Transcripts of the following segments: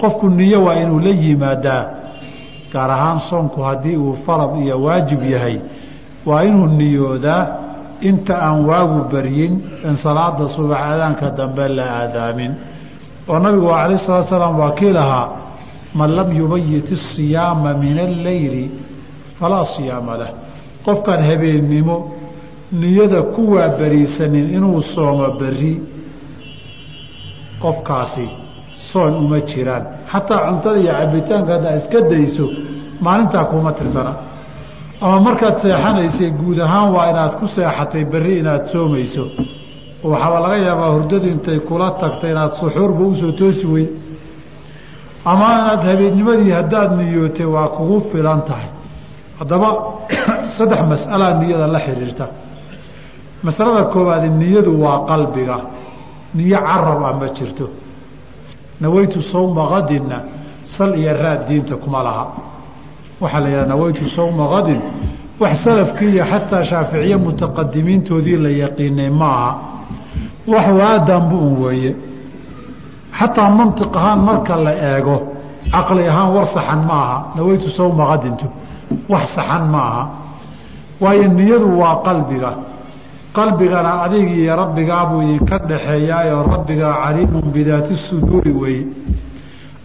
qofku niyo waa inuu la yimaadaa. Gaar ahaan soonku haddii uu farad iyo waajib yahay waa inuu niyoodaa inta aan waagu baryin in salaada subax aadaanka dambe la aadaamin. Oo nabigu alayh salatu salaam waa kii lahaa man lam yubayit isiyaama min alleyli falaa siyaama lah. Qofkaan habeennimo niyada ku waabariisanin inuu soomo beri qofkaasi soon uma jiraan. Xataa cuntada iyo cabitaanka haddaa iska dayso maalintaa kuma tirsana. Ama markaad seexanaysay guud ahaan waa inaad ku seexatay berri inaad soomayso. Oo waxaaba laga yaabaa hurdadu intay kula tagtay inaad suxuurba u soo toosi weyd ama inaad habeennimadii haddaad niyootay waa kugu filan tahay. Haddaba saddex mas'alaa niyada la xiriirta. Masalada koowaadi niyadu waa qalbiga. Niyo carab ah ma jirto nawaytu sawma kadinna sal iyo raad diinta kuma laha. Waxaa la yidhaha nawaytu sawma kadin wax salafkii iyo xataa shaaficiye mutaqadimiintoodii la yaqiinay maaha. Wax waadanbu un weeye. Xataa mantiq ahaan marka la eego caqli ahaan war saxan ma aha. Nawaytu sawma kadintu wax saxan ma aha. Waayo niyadu waa qalbiga qalbigana adig iyo rabbigaabuu idinka dhaxeeyaayoo rabbigaa caliimun bidaati suduuri weeye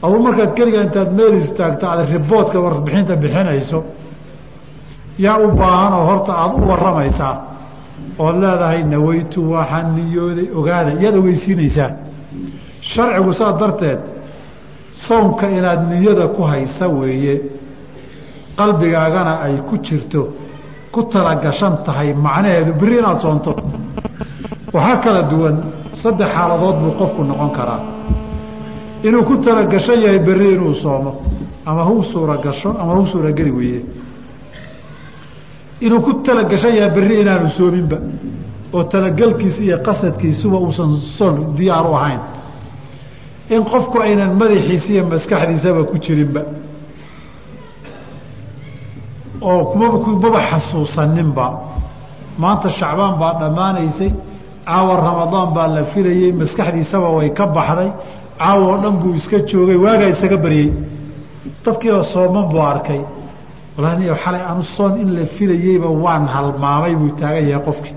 aduu markaad keliga intaad meel istaagto aad riboodka warbixinta bixinayso yaa u baahanoo horta aada u waramaysaa ood leedahay nawaytu waxaan niyooday ogaada iyaad ogeysiinaysaa. Sharcigu saas darteed sownka inaad niyada ku haysa weeye qalbigaagana ay ku jirto ku talagashan tahay macnaheedu beri inaad soonto. Waxaa kala duwan saddex xaaladood buu qofku noqon karaa. Inuu ku talagashan yahay berri inuu soomo ama hu suuragasho ama hu suurageli weeye. Inuu ku talagashan yahay berri inaanu soominba oo talagelkiisa iyo qasadkiisuba uusan soon diyaar u ahayn. In qofku aynan madaxiisa iyo maskaxdiisaba ku jirinba oo kumaba kumaba xasuusaninba. Maanta shacbaan baa dhammaanaysay caawa ramadaan baa la filayey maskaxdiisaba way ka baxday caawa oo dhan buu iska joogay waagaa isaga baryey dadkiioo sooman buu arkay. Walahi xalay anu soon in la filayeyba waan halmaamay buu taagan yahay qofkii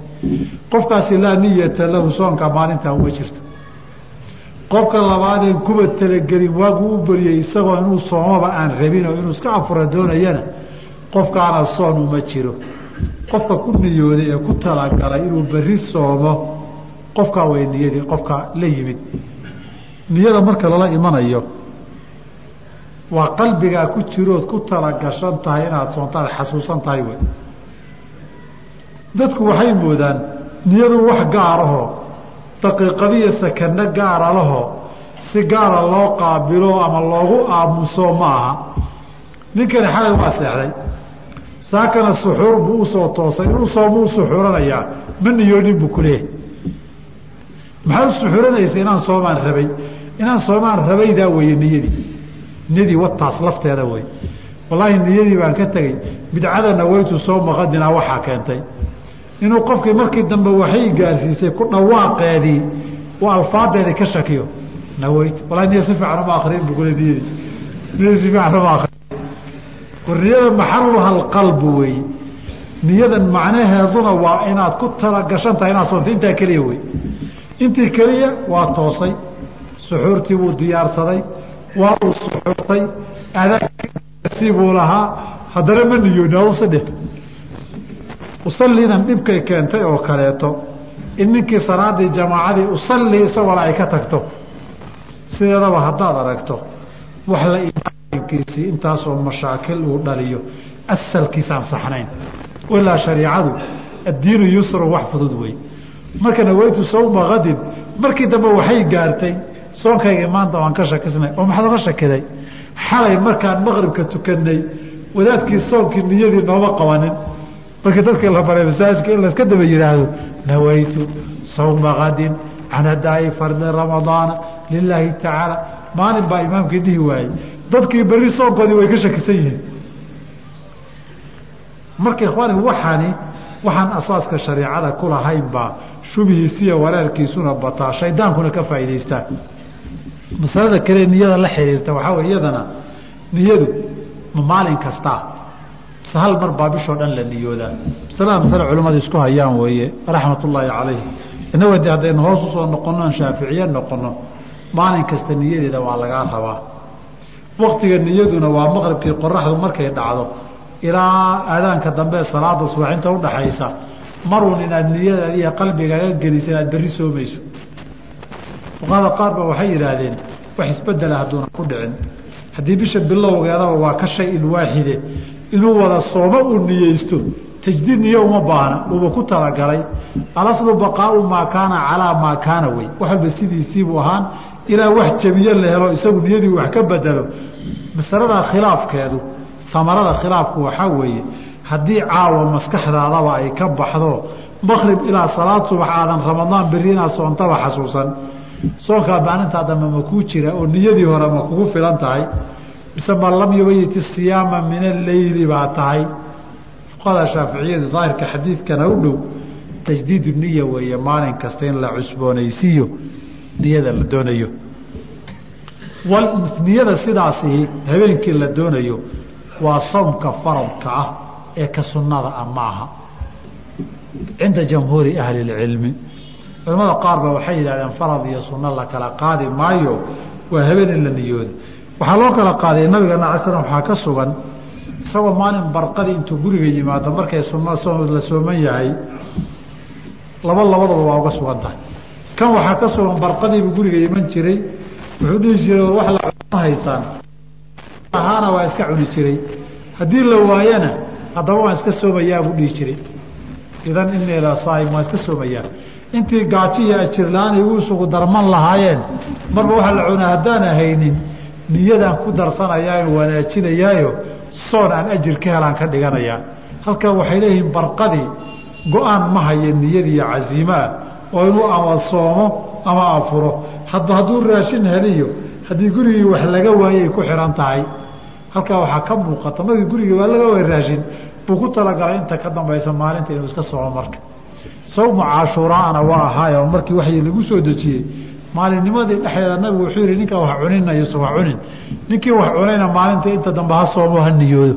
qofkaasi laa niyata lahu soonka maalintaa uma jirto. Qofka labaadeen kuba talagelin waaguu u baryey isagoo inuu soomaba aan rabin oo inuu iska afura doonayana qofkaana soon uma jiro. Qofka ku niyooday ee ku talagalay inuu berri soomo qofkaa way niyadii qofka la yimid. Niyada marka lala imanayo waa qalbigaa ku jirood ku talagashan tahay inaad soontaad xasuusan tahay wey dadku waxay moodaan niyadu wax gaarahoo daqiiqadiyo sakano gaara lahoo si gaara loo qaabilo ama loogu aamuso ma aha. Ninkani xalay waa seexday saakana suxuur buu u soo toosay inuu soomu suxuuranayaa ma niyoonin buu kuleeyahy maxaad suxuuranaysa inaan soomaan rabay? Inaan soomaan rabaydaa weeye niyadii niyadii wataas lafteeda wey wallaahi niyadii baan ka tegey bidcada nawaytu sooma qadinaa waxaa keentay. Inuu qofkii markii dambe waxay gaarsiisay ku dhawaaqeedii uu alfaadeedii ka shakiyo. Nawayt wallahi niya si fiican uma akrin buu kule niyadii niyadii si fiican uma akrin war niyada maxaluha alqalbu weeye niyadan macnaheeduna waa inaad ku talagashan tahay inaad soonta intaa keliya wey. Intii keliya waa toosay. Suxuurtii buu diyaarsaday waa uu suxuurtay. Adaansi buu lahaa. Haddana ma niyooni adusadhe usaliidan dhibkay keentay oo kaleeto. In ninkii salaadii jamaacadii usalli isagoola ay ka tagto. Sideedaba haddaad aragto. Wax la imaankiisii intaasoo mashaakil uu dhaliyo. Asalkiisaan saxnayn. Ilaa shariicadu addiinu yusru wax fudud wey. Marka nawaytu sawma kadin markii dambe waxay gaartay soonkaygii maanta waan ka shakisnay oo maxaad oga shakiday? Xalay markaan maqribka tukanay wadaadkii soonkii niyadii nooma qabanin. Markii dadkii la baray masaajidka in layska daba yidhaahdo nawaytu sawma kadin can adaa'i fardi ramadaana lilaahi tacaala maalin baa imaamkii dhihi waayey. Dadkii berri soonkoodii way ka shakisan yihiin. Marka ikhwaani waxaani waxaan asaaska shariicada kulahayn baa shubihiisiiyo wareerkiisuna bataa shaydaankuna ka faa'idaystaan masalada kale niyada la xiriirta waxaa wey iyadana niyadu ma maalin kastaa mise hal mar baa bishoo dhan la niyoodaa. Masalada masale culimmadu isku hayaan weeye raxmat ullaahi calayh innaga de haddaynu hoos u soo noqonno aan shaaficiye noqono maalin kasta niyadeeda waa lagaa rabaa. Waktiga niyaduna waa maqribkii qoraxdu markay dhacdo. Ilaa aadaanka dambe salaada subax inta udhaxaysa maruun inaad niyadaad iyo qalbigaaga gelisa inaad berri soomayso. Fuqahada qaar ba waxay yidhaahdeen wax isbedela hadduuna ku dhicin. Haddii bisha bilowgeedaba waa ka shay in waaxide. Inuu wada soomo uu niyeysto. Tajdiid niyo uma baahna. Uuba ku talagalay alaslu baqaau maa kaana calaa maa kaana wey. Wax walba sidiisiibuu ahaan ilaa wax jabiye la helo isagu niyadii wax ka bedelo masalada khilaafkeedu amarada khilaafku waxaa weeye haddii caawa maskaxdaadaba ay ka baxdo maqrib ilaa salaad subax aadan ramadaan beri inaad soontaba xasuusan. Soonkaa maalintaa dambe ma kuu jira oo niyadii hore ma kugu filan tahay. Mise ma lam yubayit isiyaama min alleyli baa tahay. Fuqahada shaaficiyadu daahirka xadiidkana u dhow tajdiidu niya weeye maalin kasta in la cusboonaysiiyo niyada la doonayo. Niyada sidaasi habeenkii la doonayo waa soomka faradka ah ee ka sunnada ah maaha. Cinda jamhuuri ahli اlcilmi culamada qaar ba waxay yidhahdeen farad iyo sunno la kala qaadi maayo waa habeen la niyooda waxaa loo kala qaaday nabigeena ala slam waxaa ka sugan isagoo maalin barqadii intuu guriga yimaado markay sunna la sooman yahay laba labadaba waa uga sugan tahay kan waxaa ka sugan barqadiibuu guriga iman jiray. Wuxuu dhihi jiray wax la ma haysaan. Ahaana waa iska cuni jiray. Haddii la waayana haddaba waan iska soomayaa buu dhihi jiray. Idan inii la waan iska soomayaa. Intii gaajo iyo ajirla-aan igu isugu darman lahaayeen marba waxaa la cunaa haddaana haynin niyadaan ku darsanayaayo wanaajinayaayo soon aan ajir ka helaan ka dhiganayaa halkan waxay leeyihiin barqadii go'aan ma haya niyadiiyo casiimaa oo inuu ama soomo ama afuro. Hadba hadduu raashin heliyo haddii gurigii wax laga waayay ku xihan tahay halkaa waxaa ka muuqata markii gurigii waa laga waay raashin buu ku talagalay inta ka dambaysa maalinta inuu iska soomo marka. Sawmu caashuuraana waa ahaayo markii waxii lagu soo dejiyey maalinnimadii dhexdeeda nabigu wuxuu yihi ninkaan wax cuninayso wax cunin. Ninkii wax cunayna maalinta inta dambe ha soomo ha niyoodo.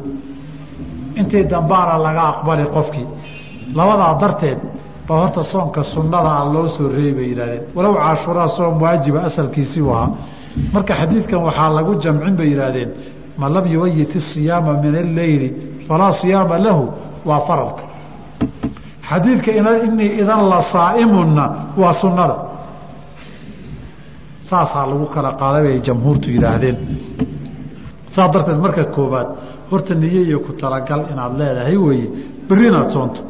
Intii dambaana laga aqbali qofkii. Labadaa darteed ba horta soonka sunnada a loo soo reebay yidhahdeen walow caashuuraa soom waajiba asalkiisii u marka xadiidkan waxaa lagu jamcin bay yidhaahdeen. Man lam yubayit isiyaama min alleyli falaa siyaama lahu waa faralka. Xadiidka inii idan la saaimunna waa sunnada. Saasaa lagu kala qaaday bay jamhuurtu yidhaahdeen. Saas darteed marka koobaad horta niye iyo ku talagal inaad leedahay weeye berri soonto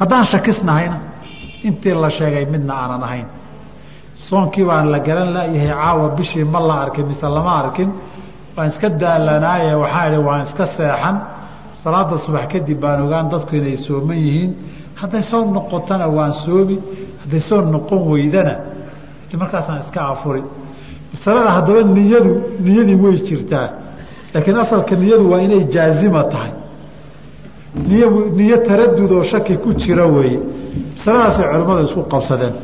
haddaan shakisnahayna intii la sheegay midna aanan ahayn? Soonkii baan la garan layahay caawa bishii ma la arkin mise lama arkin. Waan iska daalanaaye waxaa idhi waan iska seexan. Salaada subax kadib baan ogaan dadku inay sooman yihiin. Hadday soo noqotana waan soomi hadday soo noqon weydana. Markaasaan iska afuri masalada haddaba niyadu niyadii way jirtaa. Laakiin asalka niyadu waa inay jaazima tahay niy niyo taradud oo shaki ku jira weeye masaladaasay culimmadu isku qabsadeen.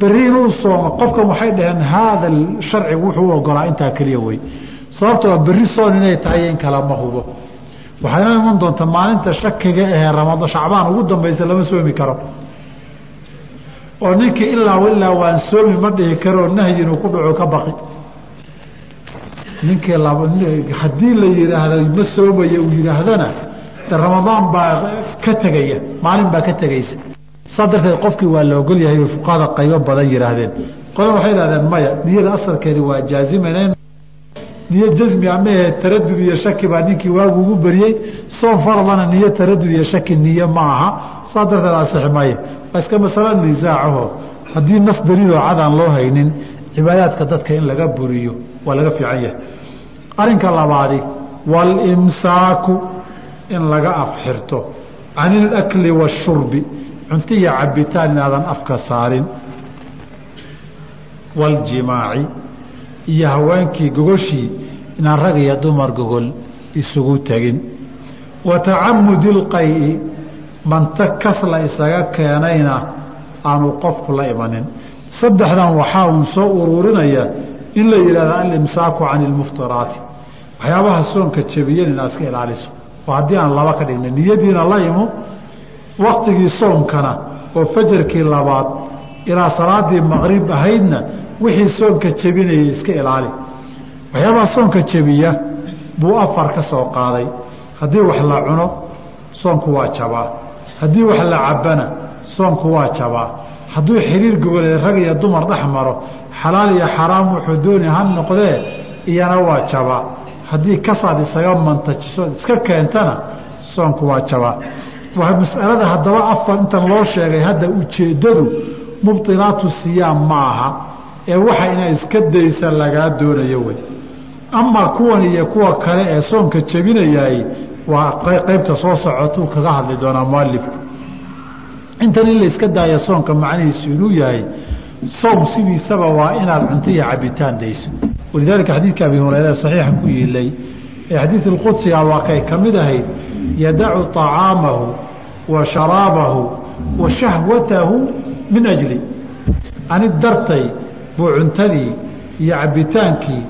Berri inuu soomo qofkan waxay dhaheen haada sharcigu wuxuu u ogolaa intaa keliya wey sababtoo berri soon inay tahay in kala ma hubo. Waxayna iman doonta maalinta shakiga ahee ramadaan shacbaan ugu dambaysa lama soomi karo. Oo ninkii ilaa ilaa waan soomi ma dhihi karoo nahyi inuu ku dhaco ka baqi. Ninkii haddii la yidhaahdo ma soomaya uu yidhaahdana ramadaan baa ka tegaya maalin baa ka tegaysa. Saa darteed qofkii waa la ogol yahay fuqahada qaybo badan yihaahdeen qolan waxay ihahdeen maya niyada asalkeedi waa jaaziman niyo jasmi amahe taradud iyo shaki baa ninkii waagu ugu beriyey soon faradana niyo taradud iyo shaki niyo ma aha. Saa darteed asixi maayo waa iska masalo nisaacaho haddii nas daliiloo cadaan loo haynin cibaadaadka dadka in laga buriyo waa laga fiican yahay. Arrinka labaadi walimsaaku in laga afxirto. Can ilakli waashurbi cunto iyo cabitaan inaadan afka saarin. Waljimaaci iyo haweenkii gogoshii inaan rag iyo dumar gogol isugu tegin wa tacamudi ilqayi manta kas la isaga keenayna aanu qofku la imanin. Saddexdan waxaa uu soo ururinaya in la yidhahda alimsaaku can ilmuftiraati waxyaabaha soonka jabiyan inaad iska ilaaliso haddii aan laba ka dhigna niyadiina la imo waktigii soomkana oo fajarkii labaad ilaa salaadii maqrib ahaydna wixii soonka jebinayay iska ilaali. Waxyaabaha soonka jebiya buu afar ka soo qaaday. Haddii wax la cuno soonku waa jabaa. Haddii wax la cabana soonku waa jabaa. Hadduu xiriir goboleed rag iyo dumar dhex maro xalaal iyo xaraam wuxuu dooni ha noqdee iyana waa jabaa haddii kasaad isaga mantajiso iska keentana soonku waa jabaa masalada haddaba afar intan loo sheegay hadda ujeeddadu mubdilaatu siyaam ma aha ee waxa inaa iska daysa lagaa doonayo wey. Amaa kuwan iyo kuwa kale ee soonka jebinayaay waa qaybta soo socotuu kaga hadli doonaa mualifku intan in la iska daaya soonka macnihiisu inuu yahay soom sidiisaba waa inaad cunto iyo cabitaan dayso walidaalika xadiidka abi hureyre saxiixa ku yiilay ee xadiid alqudsiga waa kay ka mid ahayd yadacu طacaamahu wa sharaabahu wa shahwatahu min ajli ani dartay buu cuntadii iyo cabitaankii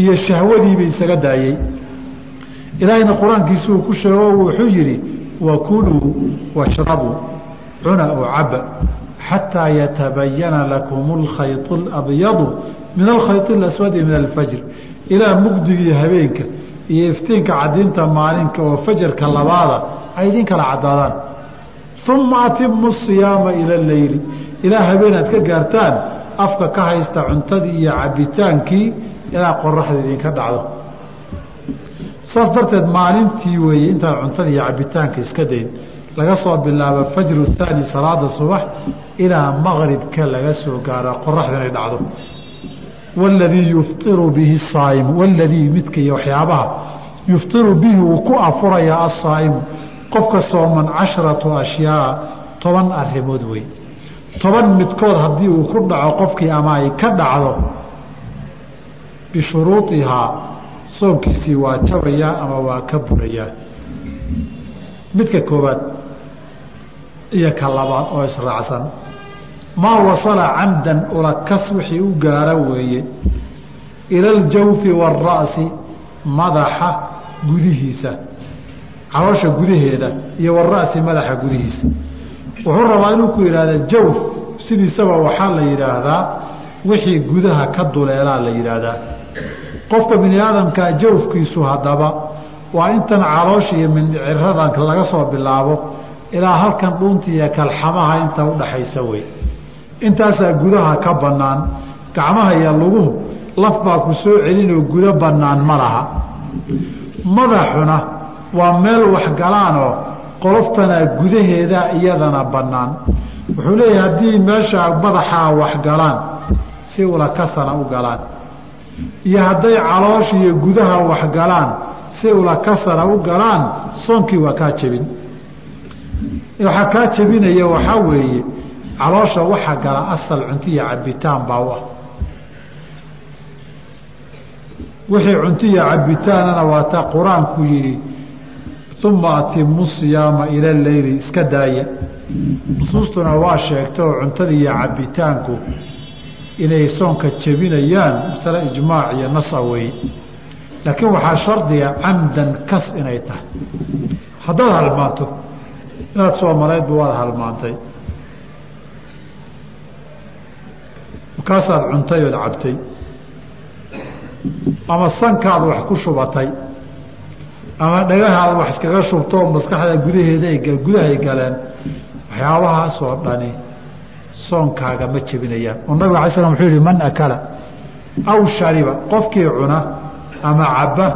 iyo shahwadiiba isaga daayey ilaahayna qur'aankiisu uu ku sheego wuxuu yidhi wakuluu washrabuu cuna oo caba xataa yatabayana lakum اlkhayط اlabyadu min alkhayط اlaswadi min alfajr ilaa mugdigii habeenka iyo iftiinka cadiinta maalinka oo fajarka labaada ay idin kala cadaadaan uma atimu siyaama ila leyli ilaa habeenaad ka gaartaan afka ka haysta cuntadii iyo cabitaankii ilaa qoraxda idinka dhacdo saas darteed maalintii weeye intaad cuntada iyo cabitaanka iska dayn laga soo bilaabo fajru haani salaada subax ilaa maqribka laga soo gaaro qoraxda dhacdo. Waladii yuftiru bihi saaimu waladii midka waxyaabaha yuftiru bihi uu ku afurayaa asaa'imu qofka sooman casharatu ashyaa toban arimood wey toban midkood haddii uu ku dhaco qofkii ama ay ka dhacdo bishuruuihaa soonkiisii waa jabayaa ama waa ka burayaa midka koobaad iyo ka labaad oo israacsan. Maa wasala camdan ulakas wixii u gaara weeye. Ila aljawfi waara'si madaxa gudihiisa. Caloosha gudaheeda iyo wara'si madaxa gudihiisa. Wuxuu rabaa inuu ku yidhaahda jawf sidiisaba waxaa la yidhaahdaa wixii gudaha ka duleelaa la yidhaahdaa. Qofka bini aadamkaa jawfkiisu haddaba waa intan caloosha iyo mindhiciradan laga soo bilaabo ilaa halkan dhuunta iyo kalxamaha inta udhaxaysa wey. Intaasaa gudaha ka bannaan gacmaha iyo luguhu laf baa ku soo celinoo gudo bannaan ma laha. Madaxuna waa meel waxgalaanoo qoloftanaa gudaheeda iyadana bannaan. Wuxuu leeyahay haddii meeshaa madaxaa waxgalaan si ulakasana u galaan. Iyo hadday caloosha iyo gudaha waxgalaan si ulakasana u galaan soonkii waa kaa jebin waxaa kaa jebinaya waxaa weeye caloosha waxa gala asal cunto iyo cabitaan baa u ah wixii cunto iyo cabitaanana waa taa qur'aanku yidhi uma atimu siyaama ila leyli iska daaya. Nusuustuna waa sheegta oo cuntada iyo cabitaanku inay soonka jebinayaan masale ijmaac iyo nasa weeye. Laakiin waxaa shardiga camdan kas inay tahay. Haddaad halmaanto inaad soomalaydba waad halmaantay. Markaasaad cuntay ood cabtay. Ama sankaad wax ku shubatay. Ama dhagahaad wax iskaga shubtoo maskaxda gudaheeda gudahay galeen. Waxyaabahaasoo dhani soonkaaga ma jebinayaan. Oo nabig alay slam wuxuu yihi man akala aw shariba qofkii cuna ama cabba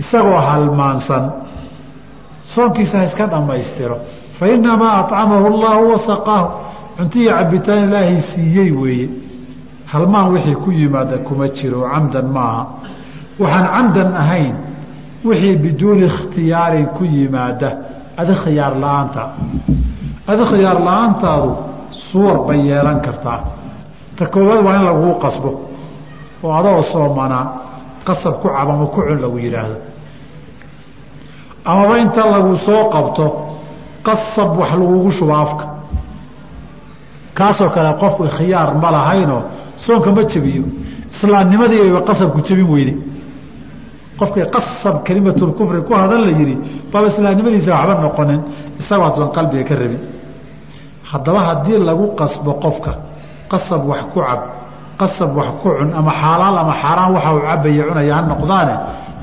isagoo halmaansan soonkiisa iska dhammaystiro. Fa inamaa acamahu allahu wasaqaahu cuntiyi cabitaan ilaahay siiyey weeye. Halmaan wixii ku yimaada kuma jiro camdan maaha. Waxaan camdan ahayn wixii biduuni ikhtiyaarin ku yimaada. Adi khiyaar la'aanta. Adi khiyaar la'aantaadu suwar bay yeelan kartaa. Ta koowaad waa in laguu qasbo. Oo adoo soomanaa qasab ku cab ama ku cun lagu yidhaahdo amaba inta lagu soo qabto qasab wax lagugu shubo afka. Kaasoo kale qofku khiyaar ma lahaynoo soonka ma jebiyo. Islaamnimadii ayba qasabku jebin weyde qofkay qasab kelimatulkufri ku hadan la yihi baaba islaamnimadiisa waxba noqonin isagoosan qalbiga ka rabin. Haddaba haddii lagu qasbo qofka qasab wax ku cab qasab wax ku cun ama xaalaal ama xaaraan waxa uu cabaya cunaya ha noqdaane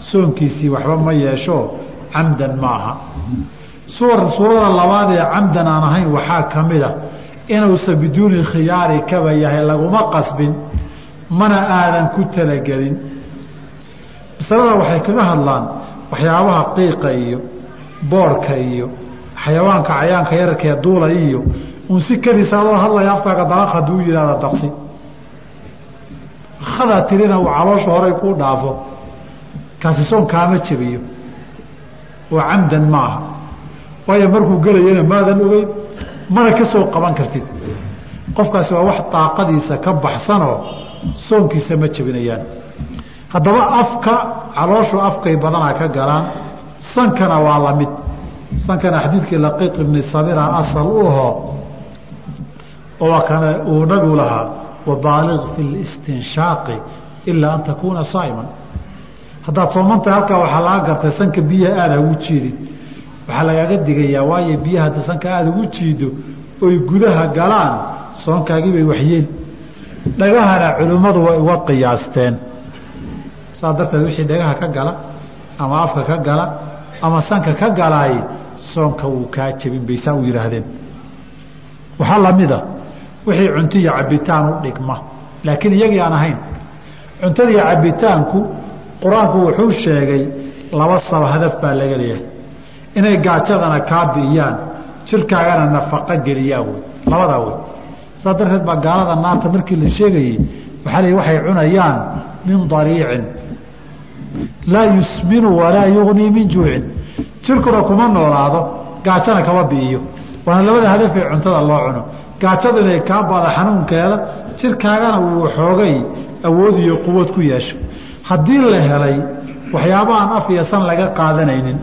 soonkiisii waxba ma yeesho camdan maaha. Suurada labaad ee camdan aan ahayn waxaa ka mida inuusan biduuni khiyaari kaba yahay laguma qasbin mana aadan ku talagelin. Masalada waxay kaga hadlaan waxyaabaha qiiqa iyo boorhka iyo xayawaanka cayaanka yararkee duula iyo un si kadiisa adoo hadlaya afkaaga dalaq hadduu yihahda daqsi hadaa tirina uu caloosha horay kuu dhaafo kaasi soon kaama jebiyo oo camdan maaha. Waayo markuu gelayana maadan ogeyn mana ka soo qaban kartid. Qofkaasi waa wax daaqadiisa ka baxsanoo soonkiisa ma jebinayaan. Haddaba afka calooshu afkay badanaa ka galaan sankana waa la mid. Sankana xadiidkii laqiiq ibni samira asal u aho oo kana uu nabigu lahaa wabaaliq fi listinshaaqi ilaa an takuuna saa'iman haddaad soomantahay halkaa waxaa laga gartay sanka biyaha aada ugu jiidid waxaa lagaaga digayaa waayo biyaha hadda sanka aada ugu jiido oy gudaha galaan soonkaagii bay waxyeen dhagahana culimmadu way uga qiyaasteen. Saas darteed wixii dhagaha ka gala ama afka ka gala ama sanka ka galaay soonka wuu kaa jebin bay saa u yidhaahdeen. Waxaa lamida wixii cunto iyo cabitaan u dhigma. Laakiin iyagii aan ahayn cuntada iyo cabitaanku qur'aanku wuxuu sheegay laba saba hadaf baa laga leeyahay. Inay gaajadana kaa bi'iyaan jirkaagana nafaqo geliyaan wey labadaa wey saas darteed baa gaalada naarta markii la sheegayey waxaa la waxay cunayaan min dariicin. Laa yusminu walaa yugnii min juucin. Jirkuna kuma noolaado gaajana kama bi'iyo. Waana labada hadafee cuntada loo cuno. Gaajadu inay kaa bada xanuunkeeda jirkaagana uu xoogay awood iyo quwad ku yeesho haddii la helay waxyaabahaan af iyo san laga qaadanaynin.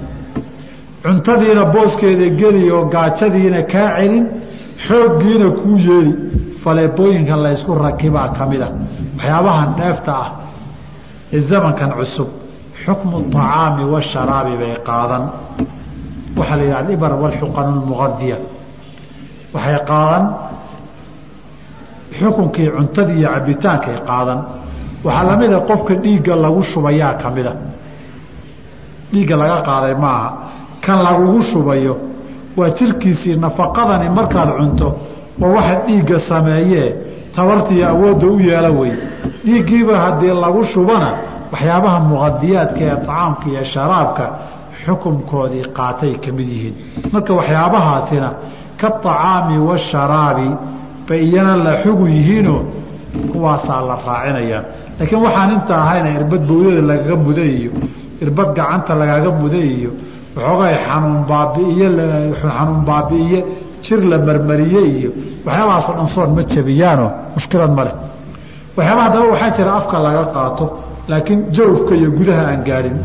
Cuntadiina booskeeda geli oo gaajadiina kaa celin xooggiina kuu yeeli. Faleebooyinkan laysku rakibaa ka mid a waxyaabahan dheefta ah ee zamankan cusub. Xukmu acaami washaraabi bay qaadan. Waxaa la yidhaha alibar walxuqanu lmuqadiya waxay qaadan. Xukunkii cuntadii iyo cabitaankay qaadan waxaa lamida qofka dhiigga lagu shubayaa ka mida dhiigga laga qaaday maaha. Kan lagugu shubayo waa jirkiisii nafaqadani markaad cunto waa waxa dhiigga sameeyee tabartiiyo awoodda u yeela wey. Dhiiggiiba haddii lagu shubana waxyaabaha muqadiyaadka ee acaamka iyo sharaabka xukunkoodii qaatay ka mid yihiin. Marka waxyaabahaasina ka acaami washaraabi bay iyana la xugu yihiinoo kuwaasaa la raacinayaa laakiin waxaan inta ahayna irbad bawdada lagaga muday iyo irbad gacanta lagaaga muday iyo waxoogay xanuun baabi'iye xanuun baabi'iye jir la marmariye iyo waxyaabahaasoo dhan soon ma jabiyaanoo mushkilad ma leh. Waxyaabaa haddaba waxaa jira afka laga qaato laakiin jawfka iyo gudaha aan gaadhin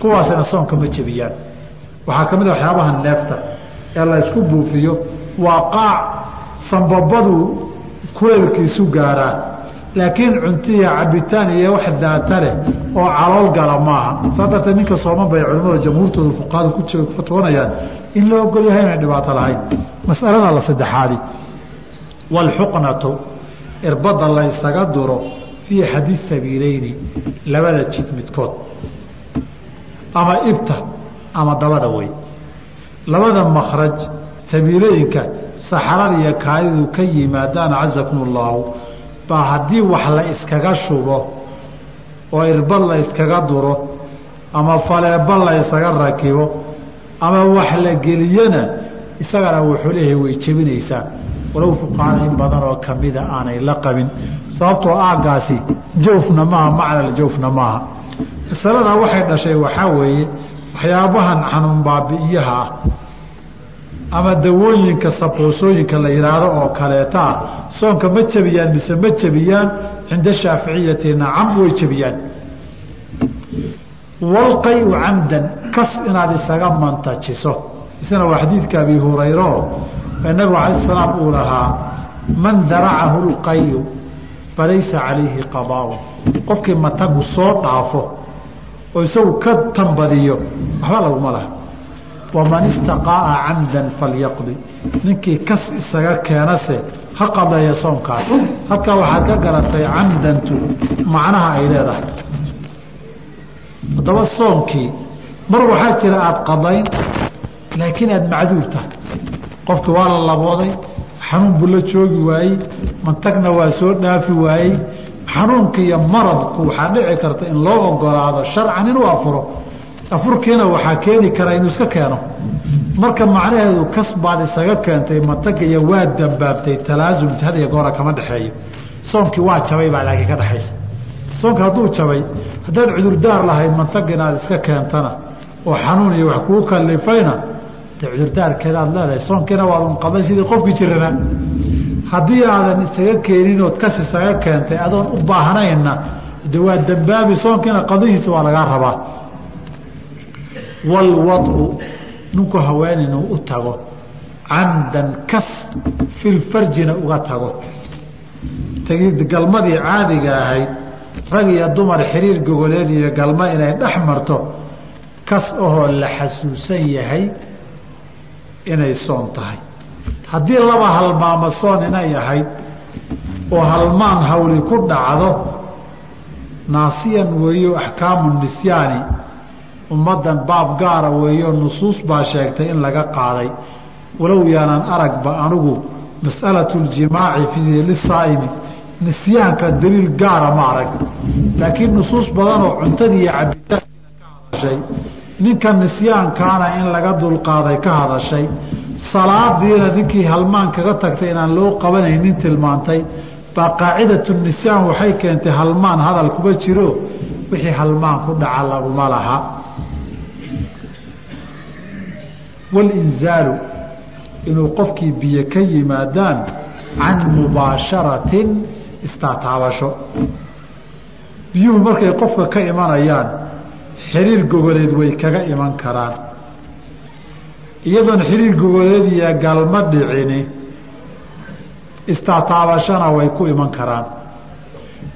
kuwaasina soonka ma jebiyaan waxaa ka mid a waxyaabaha neefta ee la buufiyo waa qaac sambabadu kuleelkiisu gaaraan laakiin cuntiya cabitaan iyo wax daata leh oo calool gala maaha. Saa darteed ninka sooman bay culimmada jamhuurtooda fuqahada ku fatwoonayaan in la ogol yahay inay dhibaato lahayn. Masalada la saddexaadi. Waalxuqnatu irbadda la duro fii xadi sabiileyni labada jid midkood. Ama ibta ama dabada wey labada makhraj sabiilooyinka saxarada iyo kaadidu ka yimaadaan cazakum allaahu baa haddii wax la iskaga shubo oo irbad la iskaga duro ama faleeba la ysaga rakibo ama wax la geliyana isagana wuxuu leeyahay way jebinaysaa. Walow fuqahada in badan oo kamida aanay la qabin sababtoo aagaasi jawfna maaha macnal jawfna maaha. Masaladaa waxay dhashay waxaa weeye waxyaabahan xanuun baabi'iyaha ah ama dawooyinka saboosooyinka la yidhaahdo oo kaleeta soonka ma jebiyaan mise ma jebiyaan cinda shaaficiyati nacam way jebiyaan walqayu camdan kas inaad isaga mantajiso. Isna waa xadiidka abi hurayro ee nabigu cala salaam uu lahaa man daracahu lqayu falaysa calayhi qadaaun qofkii matagu soo dhaafo oo isagu ka tambadiyo waxba laguma laha waman istaqaa'a camdan falyaqdi ninkii kas isaga keenase ha qadeeya soomkaas halkaa waxaad ka garatay camdantu macnaha ay leedahay haddaba soomkii mar waxaa jira aada qadayn laakiin aada macduur tahay qofki waa la labooday xanuun buu la joogi waayey mantagna waa soo dhaafi waayey xanuunka iyo maradku waxaa dhici karta in loo ogolaado sharcan inuu afuro afurkiina waxaa keeni kara inuu iska keeno. Marka macnaheedu kas baad isaga keentay mataga iyo waa dambaabtay talaasumti had iyo goora kama dhexeeyo. Soomkii waa jabay baa laakiin ka dhexaysa. Soomka hadduu jabay haddaad cudurdaar lahayd mantag inaad iska keentana oo xanuun iyo wax kuu kalifayna de cudurdaarkeeda aad leedahay. Soonkiina waad unqaday sidii qofkii jirana. Haddii aadan isaga keenin ood kas isaga keentay adoon u baahnayna de waa dambaabi. Soonkiina qadihiisa waa lagaa rabaa walwadcu ninku haween inuu u tago camdan kas filfarjina uga tago galmadii caadiga ahayd rag iyo dumar xiriir gogoleed iyo galmo inay dhex marto kas ahoo la xasuusan yahay inay soon tahay haddii laba halmaamo soon inay ahayd oo halmaan hawli ku dhacdo naasiyan weeyo axkaamu nisyaani ummaddan baab gaara weeyo nusuus baa sheegtay in laga qaaday. Walow yaanan aragba anigu mas'alatu ljimaaci lisaa'imi nisyaanka daliil gaara ma arag. Laakiin nusuus badanoo cuntadii iyo cabitaankiina ninka nisyaankaana in laga dulqaaday ka hadashay. Salaadiina ninkii halmaan kaga tagtay inaan loo qabanaynin tilmaantay baa qaacidatu nisyaan waxay keentay halmaan hadal kuma jiro wixii halmaan ku dhaca laguma laha walinzaalu inuu qofkii biyo ka yimaadaan can mubaasharatin istaataabasho biyuhu markay qofka ka imanayaan xiriir gogoleed way kaga iman karaan iyadoon xiriir gogoleed iyo galma dhicini istaataabashana way ku iman karaan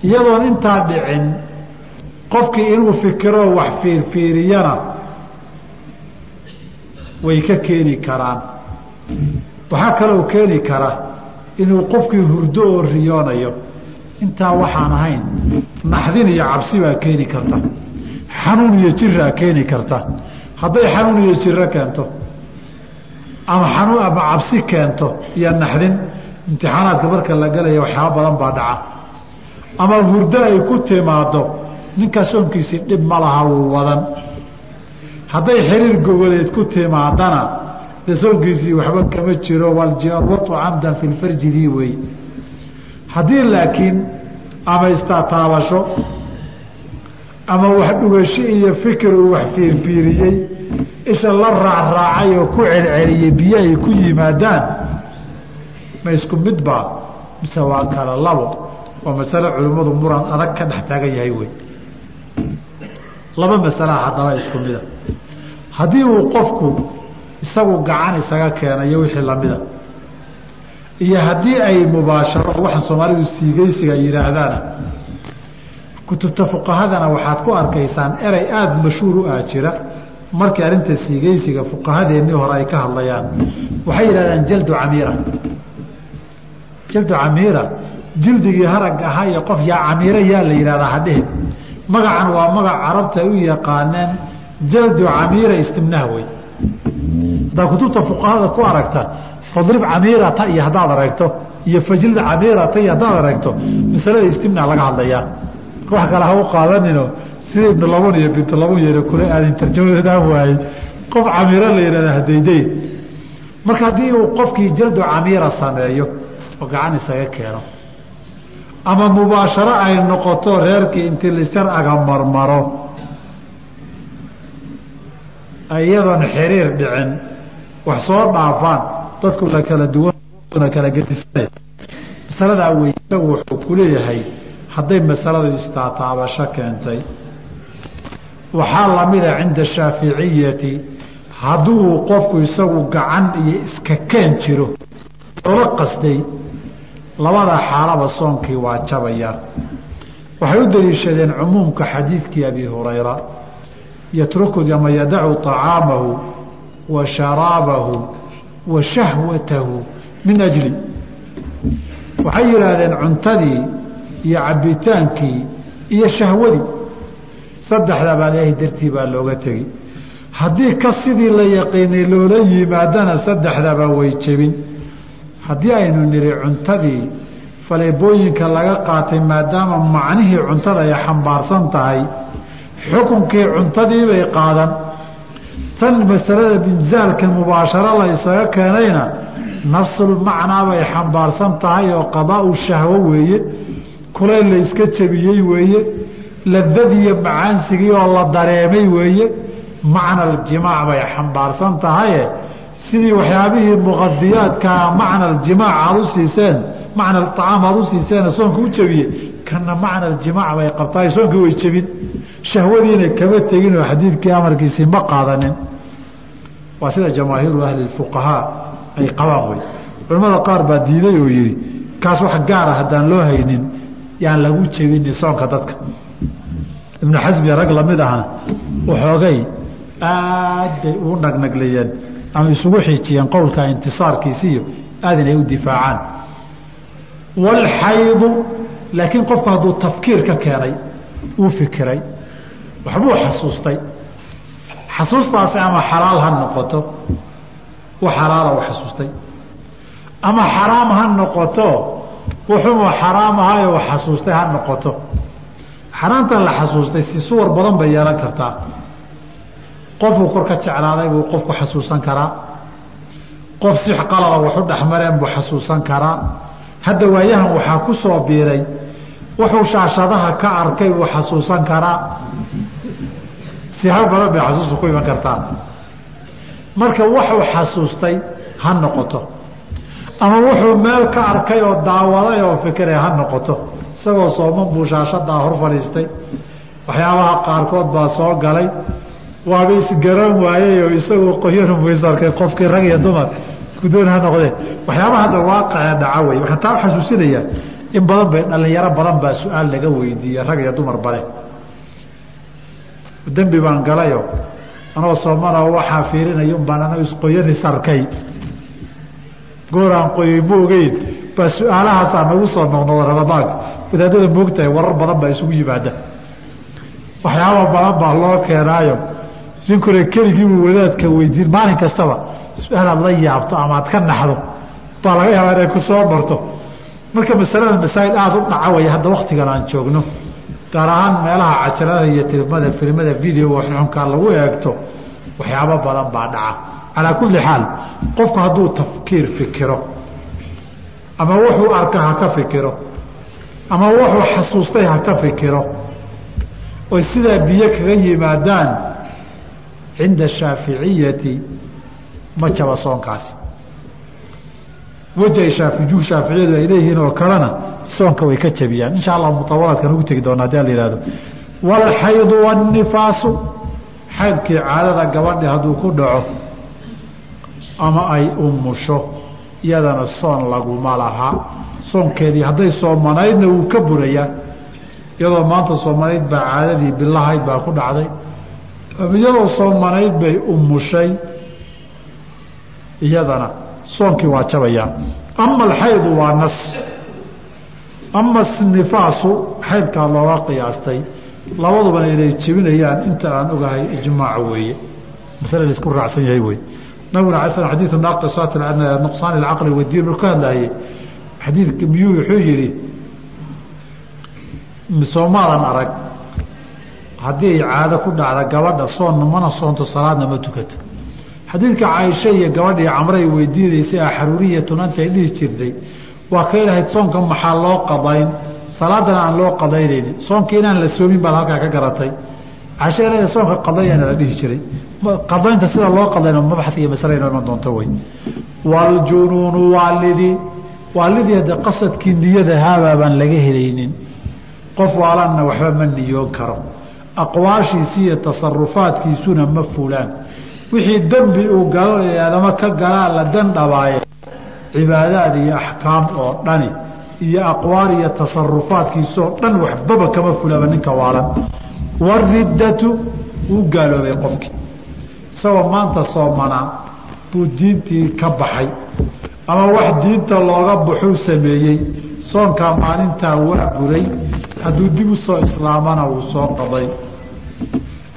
iyadoon intaa dhicin qofkii inuu fikiroo wax fiirfiiriyana way ka keeni karaan. Waxaa kaloo keeni kara inuu qofkii hurdo oo riyoonayo. Intaa waxaan ahayn naxdin iyo cabsi baa keeni karta. Xanuun iyo jiraa keeni karta. Hadday xanuun iyo jiro keento ama xanuun ama cabsi keento iyo naxdin imtixaanaadka marka la galaya waxyaaba badan baa dhaca. Ama hurdo ay ku timaado ninkaa soonkiisii dhib ma laha wuu wadan hadday xiriir gogoleed ku timaadana de soonkiisii waxba kama jiro waljirwatu camdan fi lfarjidii wey. Haddii laakiin ama istaataabasho ama wax dhugasho iyo fikir uu wax fiirfiiriyey isha la raacraacay oo ku celceliyey biyo ay ku yimaadaan ma isku midbaa mise waa kala labo waa masale culimmadu muran adag ka dhex taagan yahay wey. Laba masalaa haddaba isku mida haddii uu qofku isagu gacan isaga keenayo wixii lamida iyo haddii ay mubaasharo waxaan soomaalidu siigeysiga yidhaahdaana kutubta fuqahadana waxaad ku arkaysaan erey aada mashhuur u ah jira markii arrinta siigeysiga fuqahadeennii hore ay ka hadlayaan. Waxay yidhahdaan jaldu camiira. Jaldu camiira jildigii harag ahaa iyo qof yaa camiira yaa la yidhahdaa hadhehe magacan waa magac carabta ay u yaqaaneen jaldu camiira istimnaah wey haddaad kutubta fuqahada ku aragta fadrib camiirata iyo haddaad aragto iyo fajlid camiirata iyo haddaad aragto masalada istimnaa laga hadlayaa. Wax kale ha u qaadanino sida ibnu labun iyo bintu labun yeena kula aadin tarjamadoodaan waayey qof camiiro la yidhahda hadayday marka haddii uu qofkii jaldu camiira sameeyo oo gacan isaga keeno ama mubaasharo ay noqoto reerkii intii lisar aga marmaro iyadoon xiriir dhicin wax soo dhaafaan dadku la kala duwan kala gedisane masaladaa wey isagu wuxuu ku leeyahay hadday masaladu istaataabasho keentay. Waxaa lamida cinda shaaficiyati hadduu qofku isagu gacan iyo iska keen jiro ola qasday labada xaalaba soonkii waa jabayaan waxay u daliishadeen cumuumka xadiidkii abi hurayra yatruku ama yadacu طacaamahu wa sharaabahu wa shahwatahu min ajli waxay yidhaahdeen cuntadii iyo cabbitaankii iyo shahwadii saddexdabaa ilaahay dartii baa looga tegi haddii ka sidii la yaqiinay loola yimaadana saddexdaba way jebin haddii aynu nidhi cuntadii faleebooyinka laga qaatay maadaama macnihii cuntada ay xambaarsan tahay xukunkii cuntadiibay qaadan. Tan masalada binzaalka mubaasharo la ysaga keenayna nafsulmacnaa bay xambaarsan tahay oo qadaau shahwo weeye kulayl la yska jebiyey weeye ladadiiyo macaansigii oo la dareemay weeye macna aljimaac bay xambaarsan tahaye. Sidii waxyaabihii muqadiyaadkaa macna aljimaac aada u siiseen macna acaam aada u siiseen soonka u jebiyey kana macna aljimaac bay qabtaay soonkii way jebin shahwadiina kama tegin oo xadiidkii amarkiisii ma qaadanin. Waa sida jamaahiiru ahli fuqahaa ay qabaan wey. Culimmada qaar baa diiday oo yidhi kaas wax gaara haddaan loo haynin yaan lagu jebini soonka dadka. Ibnu xasmi rag la mid ahna waxoogay aad bay ugu nagnaglayeen ama isugu xiijiyeen qowlka intisaarkiisiiyo aad inay u difaacaan. Walxaydu laakiin qofku hadduu tafkiir keenay uu fikiray waxbuu xasuustay. Xasuustaasi ama xalaal ha noqoto u xalaala u xasuustay. Ama xaraam ha noqoto wuxuu xaraam ahayo u xasuustay ha noqoto. Xaraamtan la xasuustay si suwar badan bay yeelan kartaa. Qofuu kor ka jeclaaday buu qofku xasuusan karaa. Qof si qalaba waxu dhexmareen buu xasuusan karaa. Hadda waayahan waxaa ku soo biiray wuxuu shaashadaha ka arkay buu xasuusan karaa siyaabo badan bay xasuusta ku iman kartaa marka wuxuu xasuustay ha noqoto. Ama wuxuu meel ka arkay oo daawaday oo fikiray ha noqoto. Isagoo sooman buu shaashadaa hor fadhiistay. Waxyaabaha qaarkood baa soo galay. Waaba isgaran waayey oo isagoo qoyanu muisarkay qofkii rag iyo dumar. Gudoon ha noqdee. Waxyaabaha hadda waaqicee dhaca wey waxaan taa xasuusinayaa in badan bay dhalinyaro badan baa su'aal laga weydiiye rag iyo dumar bale dembi baan galayo. Anoo soomana waxaa fiirinaya un baan ana isqoyani sarkay. Gooraan qoyey ma ogeyn baa su'aalahaasaa nagu soo noqnoqda ramadaanka wadaadada moogtahay warar badan baa isugu yimaada. Waxyaaba badan baa loo keenaayo ninkuna keligiibuu wadaadka weydiin maalin kastaba su'aalaad la yaabto ama ka naxdo baa laga yaabaa inay ku soo marto. Marka masalada masaa'il aada u dhaca waya hadda waktigan aan joogno gaar ahaan meelaha cajalada iyo tilmada filmada videoga xunxunkaa lagu eegto waxyaabo badan baa dhaca. Calaa kulli xaal qofku hadduu tafkiir fikiro ama wuxuu arka ha ka fikiro ama wuxuu xasuustay ha ka fikiro oy sidaa biyo kaga yimaadaan cinda shaaficiyati ma jaba soonkaasi. Wejay shaafijuhu shaaficiyadu ay leeyihiin oo kalena soonka way ka jabiyaan insha allah mutawalaadkan ugu tegi doona haddii la yihahdo waalxaydu waannifaasu xaydkii caadada gabadhi hadduu ku dhaco ama ay umusho iyadana soon laguma laha soonkeedii hadday soomanaydna wuu ka burayaa iyadoo maanta soomanayd baa caadadii bilahayd baa ku dhacday. Iyadoo soomanayd bay umushay iyadana soonkii waa jabayaa ama alxaydu waa nas ama nifaasu xaydkaa looga qiyaastay. Labadubana inay jebinayaan inta aan ogahay ijmaac weeye. Masale la isku raacsan yahay wey nabiguna ala sl xadiiu naaqisat nuqsaan ilcaqli wadiin uu ka hadlayay xadiidka miyuu wuxuu yidhi soomaadan arag haddii ay caado ku dhacda gabadha soonna mana soonto salaadna ma tukato. Xadiidka caaisha iyo gabadhii camray weydiinaysay axruuriyatun antay dhihi jirtay waa ka ilahayd soonka maxaa loo qadayn? Salaadana aan loo qadaynayni soonka inaan la soomin baad halkaa ka garatay. Ilaa soonka qadayana la dhihi jiray. Qadaynta sida loo qadayno mabxad iyo masale inoo iman doonto wey waaljunuunu waalidii waalidii hadde qasadkii niyada haabaa baan laga helaynin. Qof waalanna waxba ma niyoon karo. Aqwaashiisi iyo tasarufaadkiisuna ma fulaan. Wixii dembi uu galo ee adama ka galaa la dandhabaaye cibaadaad iyo axkaam oo dhani iyo aqwaal iyo tasarufaadkiisoo dhan waxbaba kama fulaba ninka waalan. Wariddatu wuu gaaloobay qofkii. Isagoo maanta soomanaa buu diintii ka baxay. Ama wax diinta looga baxuu sameeyey soonkaa maalintaa waa buray hadduu dib u soo islaamana wuu soo qaday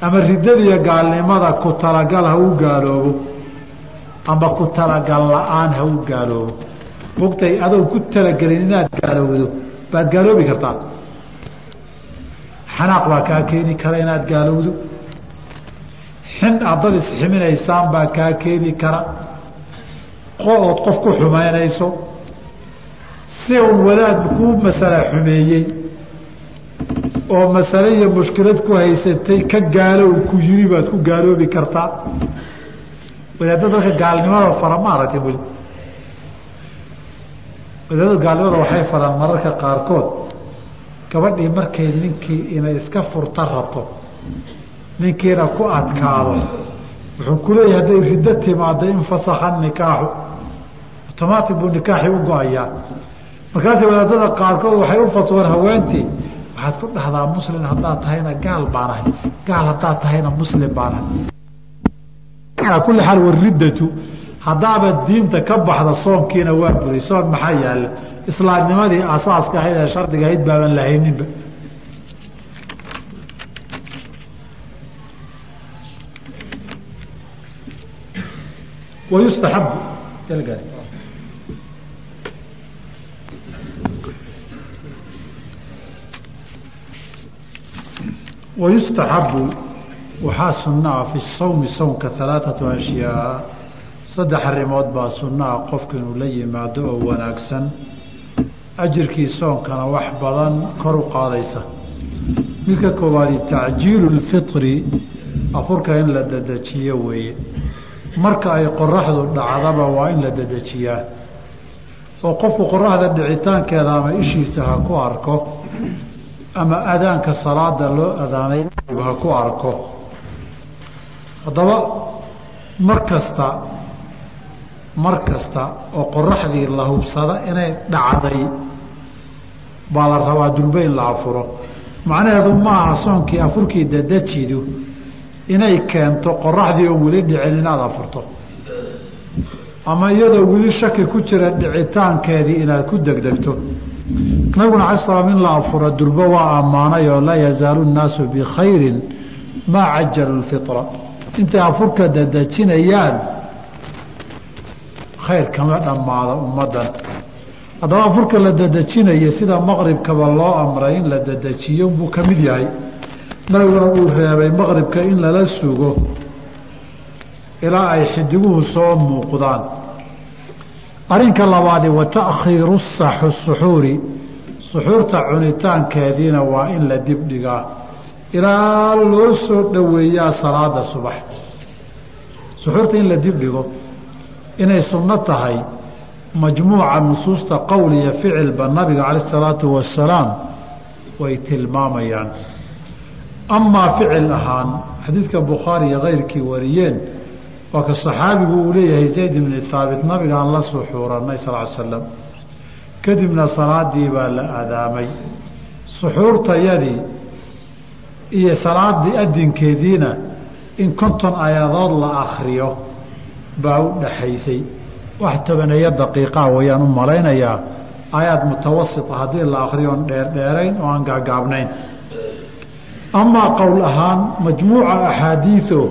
ama riddadiiyo gaalnimada ku talagal ha u gaaloobo ama ku talagal la'aan ha u gaaloobo. Mogtay adoo ku talagelin inaad gaalowdo baad gaaloobi kartaa. Xanaaq baa kaa keeni kara inaad gaalowdo. Xin aad dad isximinaysaan baa kaa keeni kara. Ood qof ku xumaynayso. Si un wadaad kuu masala xumeeyey oo masale iyo mushkilad ku haysatay ka gaalow ku yiri baad ku gaaloobi kartaa wadaadda dadka gaalnimada fara ma aragtay weli wadaadada gaalnimada waxay faraan mararka qaarkood. Gabadhii markay ninkii inay iska furta rabto ninkiina ku adkaado wuxuu ku leeyahay hadday riddo timaado infasakha nikaaxu otomaatic buu nikaaxii u go'ayaa. Markaas wadaadada qaarkood waxay u fatwoon haweentii waxaad ku dhahdaa muslim haddaad tahayna gaal baanahay gaal haddaad tahayna muslim baanahay alaa kulli xaal wariddatu haddaaba diinta ka baxda soonkiina waa buray soon maxaa yaalla islaamnimadii asaaska ahayd ee shardiga ahayd baaban lahayninba wayustaxabu wayustaxabu waxaa sunaa fi sawmi sownka alaaatu ashyaa. Saddex arrimood baa sunaa qofka inuu la yimaado oo wanaagsan. Ajirkii soonkana wax badan kor u qaadaysa. Midka koowaadi tacjiilu lfitri afurka in la dedejiyo weeye. Marka ay qoraxdu dhacdaba waa in la dedejiyaa oo qofku qoraxda dhicitaankeeda ama ishiisa ha ku arko ama adaanka salaada loo adaanay ha ku arko haddaba mar kasta mar kasta oo qoraxdii la hubsada inay dhacday baa la rabaa durbe in la afuro. Macnaheedu maaha soonkii afurkii dedejidu inay keento qoraxdii oo weli dhicin inaad afurto. Ama iyadoo weli shaki ku jira dhicitaankeedii inaad ku degdegto. Nabiguna ala slam in la afuro durbo waa ammaanay oo laa yazaalu nnaasu bikhayrin maa cajalu lfitra intay afurka dadejinayaan khayr kama dhammaada ummaddan. Haddaba afurka la dadejinayo sida maqribkaba loo amray in la dadejiyo buu ka mid yahay. Nabiguna uu reebay maqribka in lala sugo ilaa ay xidiguhu soo muuqdaan. Arrinka labaadi wa takhiiru suxuuri suxuurta cunitaankeediina waa in la dibdhigaa ilaa loo soo dhoweeyaa salaada subax. Suxuurta in la dibdhigo inay sunno tahay majmuuca nusuusta qowl iyo ficilba nabiga caleyh isalaatu wasalaam way tilmaamayaan. Amaa ficil ahaan xadiidka bukhaari iyo keyrkii wariyeen waa ka saxaabigu uu leeyahay zayd ibni haabit nabigaan la suxuuranay sal l slam kadibna salaadii baa la adaamay. Suxuurtayadii iyo salaadii adinkeediina in konton aayadood la akriyo baa u dhaxaysay. Wax tobaneeyo daqiiqaa wayaan u malaynayaa. Aayaad mutawasita haddii la akriyo on dheerdheerayn oo aan gaagaabnayn amaa qowl ahaan majmuuca axaadiido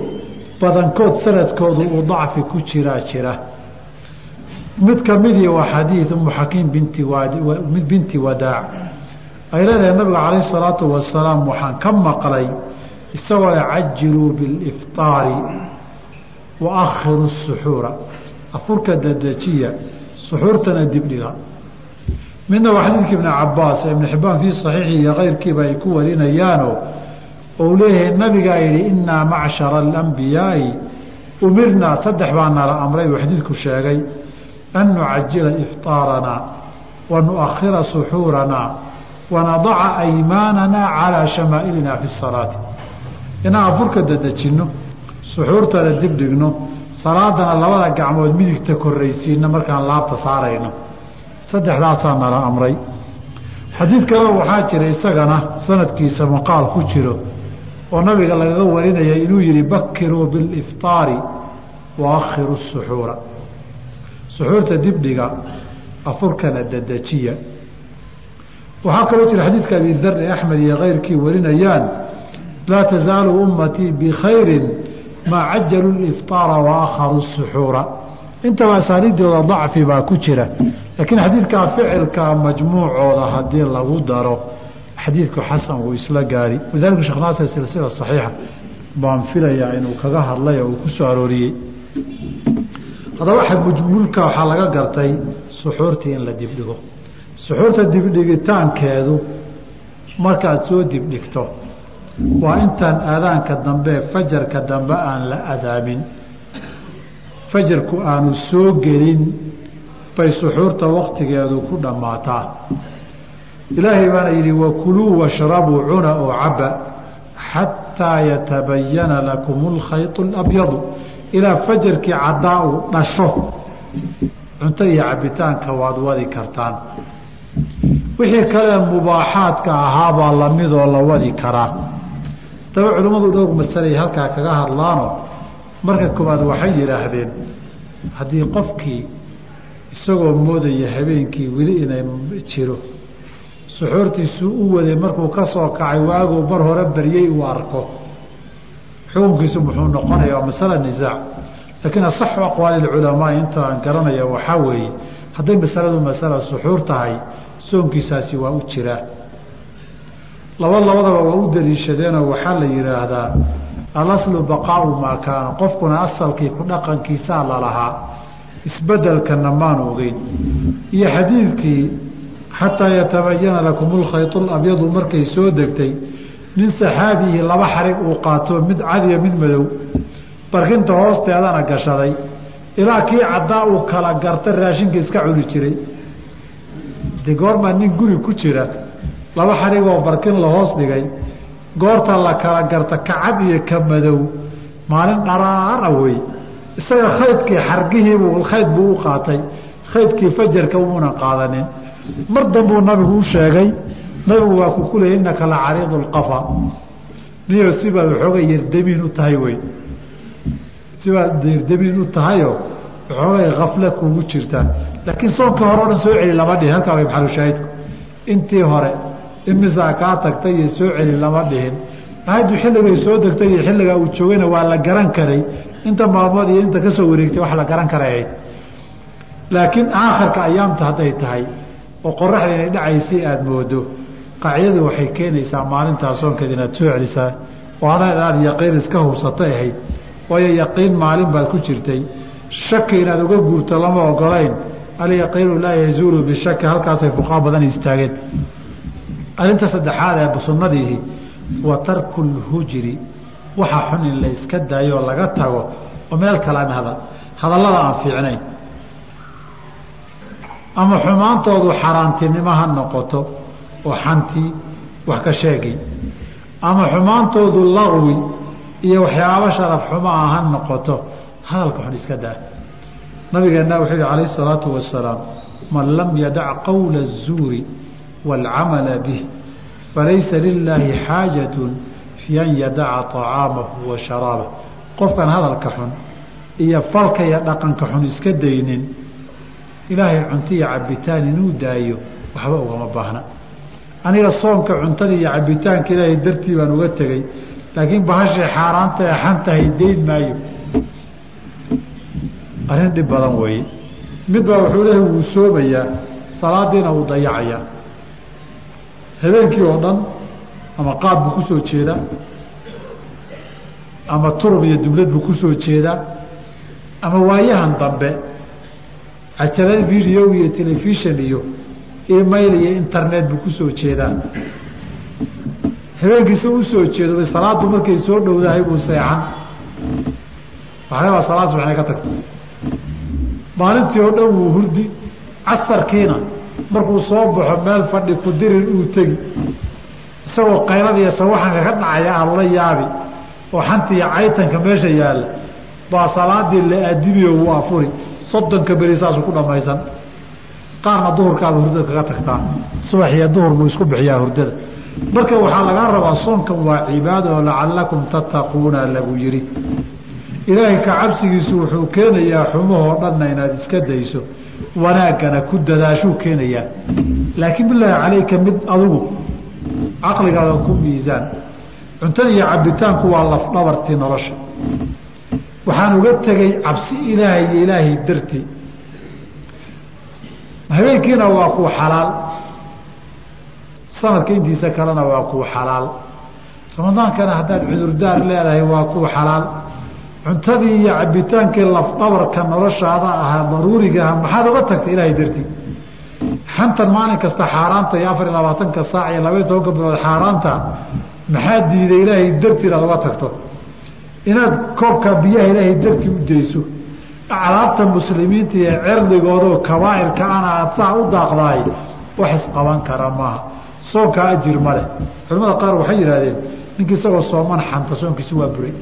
badankood sanadkoodu uu dacfi ku jiraa jira. Mid ka midii waa xadiid umu xakiim binti binti wadaac ay leedahay nabiga calayh salaatu wasalaam waxaan ka maqlay isagoo le cajiluu bilifطaari wa akhiru suxuura. Afurka dadejiya suxuurtana dibdhiga midna xadiidka ibni cabaas ibn xibaan fii saxiixi iyo keyrkiiba ay ku warinayaano ou leeyahay nabigaa yidhi inaa macshara alambiyaai umirnaa. Saddex baa nala amray uu xadiidku sheegay. An nucajila ifطaaranaa wa nuakhira suxuuranaa wanadaca aymaananaa calaa shamaa'ilinaa fi salaati inaan afurka dadejinno suxuurtana dibdhigno salaadana labada gacmood midigta korraysiino markaan laabta saarayno saddexdaasaa nala amray xadiid kale waxaa jira isagana sanadkiisa maqaal ku jiro oo nabiga lagaga warinaya inuu yihi bakiruu bilifطaari wa akhiru suxuura suxuurta dibdhiga afurkana dedejiya waxaa kaloo jira xadiidka abi dar ee axmed iyo keyrkii warinayaan laa tazaalu ummatii bikhayri maa cajalu lifطaara wa akharu suxuura intaba asaaniidooda dacfi baa ku jira laakiin xadiidkaa ficilka majmuucooda haddii lagu daro xadiidku xasan wuu isla gaari. Walidalika sheekh naasir silsila saxiixa baan filayaa inuu kaga hadlay oo uu ku soo arooriyey. Haddaba mujmulka waxaa laga gartay suxuurtii in la dibdhigo suxuurta dibdhigitaankeedu markaad soo dibdhigto waa intaan aadaanka dambe fajarka dambe aan la adaamin fajarku aanu soo gelin bay suxuurta waktigeedu ku dhammaataa. Ilaahay baana yidhi wakuluu washrabuu cuna oo caba xataa yatabayana lakum alkhayط اlabyadu ilaa fajarkii caddaa uu dhasho cunto iyo cabitaanka waad wadi kartaan wixii kale mubaaxaadka ahaabaa lamidoo la wadi karaa. Daba culimmadu dhowr masalay halkaa kaga hadlaano. Marka koowaad waxay yidhaahdeen haddii qofkii isagoo moodaya habeenkii weli inay jiro suxuurtiisuu u waday markuu ka soo kacay waaguu bar hore baryey uu arko. Xukunkiisu muxuu noqonaya waa masala nisaac laakiin asaxu aqwaali culamaa inta aan garanaya waxaa weeye hadday masaladu masala suxuur tahay soonkiisaasi waa u jiraa laba labadaba waa u daliishadeenoo waxaa la yidhaahdaa alaslu baqaau maa kaana. Qofkuna asalkii ku dhaqankiisaa lalahaa isbedelkana maan ogeyn. Iyo xadiidkii xataa yatabayana lakum lkhaytu labyadu markay soo degtay nin saxaabihii laba xarig uu qaato mid cadiya mid madow. Barkinta hoosteedana gashaday. Ilaa kii caddaa uu kala garta raashinka iska cuni jiray de goormaa nin guri ku jira laba xarigoo barkin la hoos dhigay goorta la kala garta ka cad iyo ka madow maalin dharaara wey. Isaga khaydkii xargihiibuu khayd buu u qaatay khaydkii fajarka umuuna qaadanin. Mar dambuu nabigu u sheegay nabigu waa ku kuleeyay innaka la cariidu lqafa niyo sibaad waxoogay yerdamiin u tahay wey. Sibaad yerdamiin u tahayoo waxoogay kafle kugu jirta laakiin soonka hore o dhan soo celi lama dhihin. Halkaa way maxalushaahidku intii hore imisaa kaa tagtay iyo soo celi lama dhihin. Ahaddu xilligay soo degtay iyo xilligaa uu joogayna waa la garan karay. Inta maalmood iyo inta ka soo wareegtay wax la garan karay ahayd. Laakiin aakhirka ayaamta hadday tahay oo qoraxda inay dhacaysay aada moodo qaacidadu waxay keenaysaa maalintaa soonkeeda inaad soo celisaa. Oo adaad aada yaqiin iska hubsatay ahayd. Waayo yaqiin maalin baad ku jirtay. Shaki inaad uga guurto lama ogolayn alyaqiinu laa yazuulu bishaki halkaasay fuqaa badan istaageen. Arrinta saddexaad ee sunnadiihi wa tarku lhujri waxa xun in la iska daayo oo laga tago oo meel kalean hadal hadallada aan fiicnayn. Ama xumaantoodu xaaraantinimo ha noqoto oo xantii wax ka sheegay. Ama xumaantoodu laqwi iyo waxyaabo sharaf xumaa ha noqoto hadalka xun iska daa nabigeenna wuxuu yihi calayh isalaatu wasalaam man lam yadac qowla الzuuri wاlcamala bih falaysa lilaahi xaajatu fi an yadaca طacaamahu wa sharaabah qofkan hadalka xun iyo falka iyo dhaqanka xun iska daynin ilaahay cunto iyo cabitaan inuu daayo waxba ugama baahna aniga soonka cuntada iyo cabitaanka ilaahay dartii baan uga tegey laakiin bahashay xaaraanta ee xantahay dayn maayo arrin dhib badan weeye mid baa wuxuu leehay wuu soomayaa salaadiina wuu dayacayaa. Habeenkii oo dhan ama qaab buu ku soo jeedaa ama turub iyo dublad buu ku soo jeedaa ama waayahan dambe cajalad video iyo telefishon iyo email iyo internet buu ku soo jeedaa. Habeenkiisa u soo jeedo salaadu markay soo dhowdahay buu seexan. Waxlabaa salaad subax inay ka tagto maalintii oo dhan wuu hurdi casarkiina. Markuu soo baxo meel fadhi ku dirin uu tegi. Isagoo qayladiiyo sawaxanka ka dhacaya aada la yaabi. Oo xanta iyo caytanka meesha yaalla. Baa salaadii la aadibiyo wuu afuri. Soddonka beri saasuu ku dhammaysan qaarna duhurkaaba hurdada kaga tagtaa subax iyo duhur buu isku bixiyaa hurdada. Marka waxaa lagaa rabaa soonkan waa cibaado oo lacalakum tattaquuna lagu yidhi ilaahay ka cabsigiisu wuxuu keenayaa xumahoo dhanna inaad iska dayso wanaaggana ku dadaashuu keenayaa. Laakiin bilaahi calayka mid adugu caqligaada ku miisaan cuntada iyo cabitaanku waa lafdhabartii nolosha. Waxaan uga tegey cabsi ilaahay iyo ilaahay dartii. Habeenkiina waa kuu xalaal. Sanadka intiisa kalena waa kuu xalaal. Ramadaankana haddaad cudurdaar leedahay waa kuu xalaal cuntadii iyo cabitaankii lafdhabarka noloshaada ahaa daruurigaah maxaad uga tagtay ilaahay dartii? Xantan maalin kasta xaaraanta iyo afar iyo labaatanka saac iyo labaiy tobanka bilood xaaraanta maxaa diiday ilaahay dartii inaad uga tagto? Inaad koobkaa biyaha ilaahay dartii u dayso? Aclaabta muslimiinta iyo cerdigoodoo kabaa'irka ana aad saa u daaqdahay wax isqaban kara maaha. Soonkaa ajir ma leh. Culamada qaar waxay yidhahdeen ninkii isagoo sooman xanta soonkiisi waa buray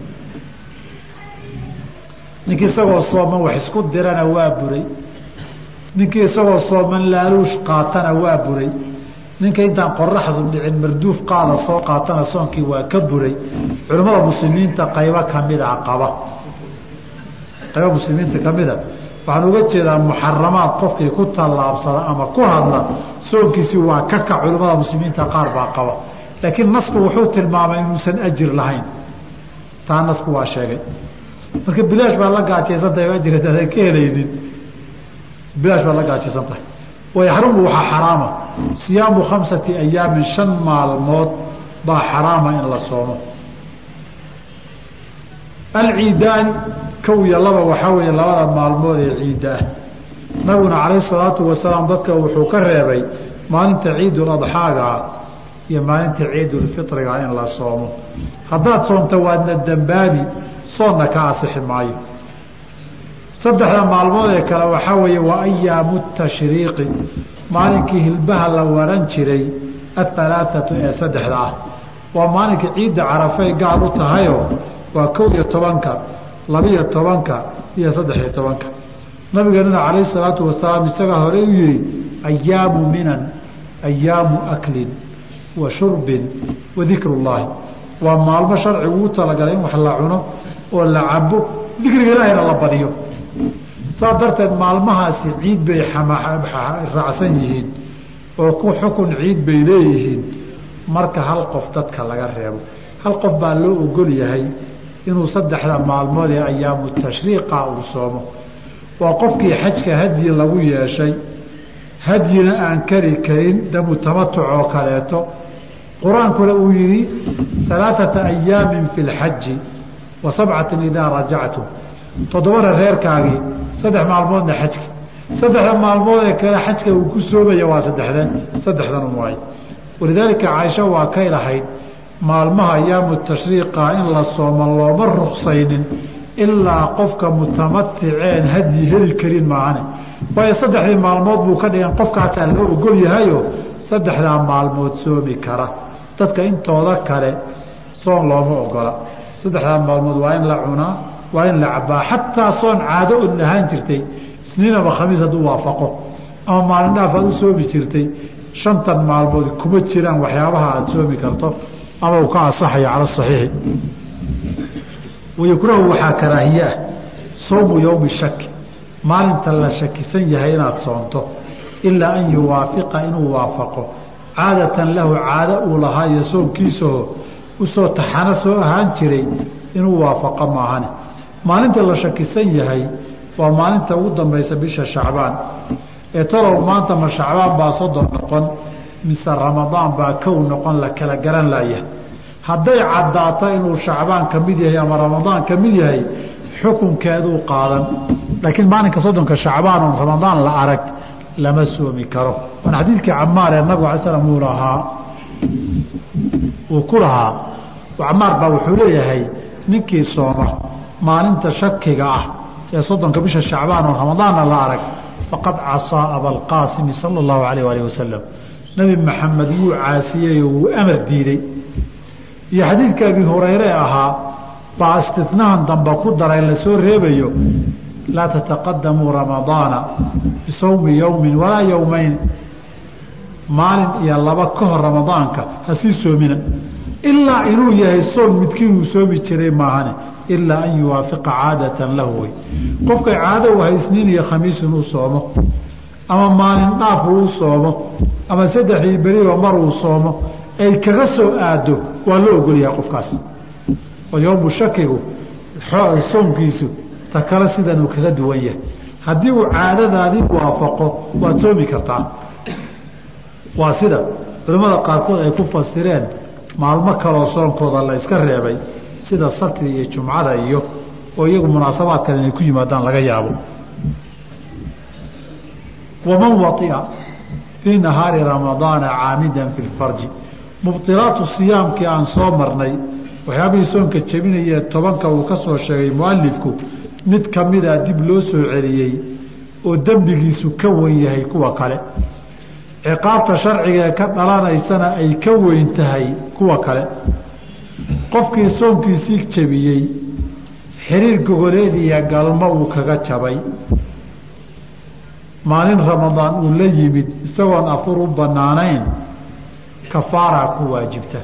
ninkii isagoo sooman wax isku dirana waa buray. Ninkii isagoo sooman laaluush qaatana waa buray. Ninka intaan qoraxdu dhicin marduuf qaada soo qaatana soonkii waa ka buray. Culimmada muslimiinta qaybo kamida qaba. Qaybo muslimiinta kamida waxaan uga jeedaa muxaramaad qofkii ku tallaabsada ama ku hadla soonkiisi waa ka kac culimmada muslimiinta qaar baa qaba. Laakiin nasku wuxuu tilmaamay inuusan ajir lahayn. Taa nasku waa sheegay marka bilaash baad la gaajaysantahay ajir hadaadan ka helaynin bilaash baad la gaajaysan tahay. Wayaxrumu waxaa xaraama. Siyaamu khamsati ayaamin shan maalmood baa xaraama in la soomo. Alciidaani kow iyo laba waxaa weeye labada maalmood ee ciidda ah. Nabiguna calayhi salaatu wasalaam dadka wuxuu ka reebay maalinta ciiduladxaagaa iyo maalinta ciidulfitriga in la soomo. Haddaad soomta waadna dambaabi soonna ka asixi maayo. Saddexda maalmood ee kale waxaa weeye waa ayaamu tashriiqi. Maalinkii hilbaha la waran jiray ahalaaatu ee saddexda ah. Waa maalinka ciidda carafay gaar u tahayoo waa kow iyo tobanka labiyo tobanka iyo saddexiyo tobanka. Nabigeenuna calayhi salaatu wasalaam isagaa hore u yihi ayaamu minan ayaamu aklin wa shurbin wa dikrullaahi waa maalmo sharcigu u talagalay in wax la cuno oo la cabo dikriga ilaahayna la badiyo. Saa darteed maalmahaasi ciid bay raacsan yihiin oo ku xukun ciid bay leeyihiin. Marka hal qof dadka laga reebo hal qof baa loo ogol yahay inuu saddexda maalmood ee ayaamu tashriiqa uu soomo. Waa qofkii xajka hadyi lagu yeeshay hadyina aan kari karin damu tamatuc oo kaleeto qur'aankuna uu yidhi alaaata ayaamin fi lxaji wa sabcatin idaa rajactum toddobana reerkaagii saddex maalmoodna xajka. Saddexda maalmood ee kale xajka uu ku soomaya waa saddexdan saddexdan waay walidaalika caaisha waa kay lahayd maalmaha ayaamu tashriiqa in la soomo looma ruksaynin ilaa qofka mutamaticeen hadyi heli karin maahane. Waayo saddexdii maalmood buu ka dhigan qofkaasaa laga ogol yahayo saddexdaa maalmood soomi kara dadka intooda kale soon looma ogola. Saddexdaa maalmood waa in la cunaa waa in la cabaa xataa soon caado od lahaan jirtay isniin ama khamiis hadduu waafaqo ama maalin dhaaf aad u soomi jirtay shantan maalmood kuma jiraan waxyaabaha aada soomi karto ama uu ka asaxayo cala saxiixi. Wayukrahu waxaa karaahiye ah soomu yowmi shaki maalinta la shakisan yahay inaad soonto ilaa an yuwaafiqa inuu waafaqo caadatan lahu caado uu lahaa iyo soonkiisaho u soo taxano soo ahaan jiray inuu waafaqo maahane. Maalinta la shakisan yahay waa maalinta ugu dambaysa bisha shacbaan. Ee talow maanta ma shacbaan baa soddon noqon mise ramadaan baa kow noqon la kala garan laaya. Hadday caddaato inuu shacbaan ka mid yahay ama ramadaan ka mid yahay xukunkeeduu qaadan. Laakiin maalinka soddonka shacbaan oon ramadaan la arag lama soomi karo. Waana xadiidkii camaar ee nabigu alay slam uu lahaa uu ku lahaa camaar baa wuxuu leeyahay ninkii sooma maalinta shakiga ah ee soddonka bisha shacbaan oo ramadaanna la arag faqad casaa abalqaasimi sala allahu alayh alih wasalam nebi maxamed wuu caasiyeyoo wuu amar diiday iyo xadiidka abi hurayre ahaa baa istinahan dambe ku daray la reebayo laa tataqadamuu ramadaana bisawmi yowmin walaa yowmayn maalin iyo laba ka hor ramadaanka ha soomina ilaa inuu yahay soon midkii uu soomi jiray maahane ilaa an yuwaafiqa caadatan lahu wey qofkay caado u haysniin iyo khamiis inuu soomo ama maalin dhaaf uu soomo ama saddexdii beriba mar uu soomo ay kaga soo aado waa loo ogolyahay qofkaas oo yowmu shakigu soonkiisu ta kale sidanuu kaga duwan yahay. Haddii uu caadadaadii waafaqo waad soomi kartaa. Waa sida culimmada qaarkood ay ku fasireen maalmo kaloo soonkooda la iska reebay sida sabtida iyo jumcada iyo oo iyagu munaasabaad kale inay ku yimaadaan laga yaabo. Waman waia fii nahaari ramadaana caamidan fi lfarji mubdilaatu siyaamkii aan soo marnay waxyaabihii soonka jebinaya tobanka uu ka soo sheegay mualifku mid kamida dib loo soo celiyey oo dembigiisu ka wen yahay kuwa kale. Ciqaabta sharcigaee ka dhalanaysana ay ka weyn tahay kuwa kale. Qofkii soonkiisii jebiyey xiriir gogoleed iyo galmo uu kaga jabay. Maalin ramadaan uu la yimid isagoon afur u bannaanayn kafaaraa ku waajibta.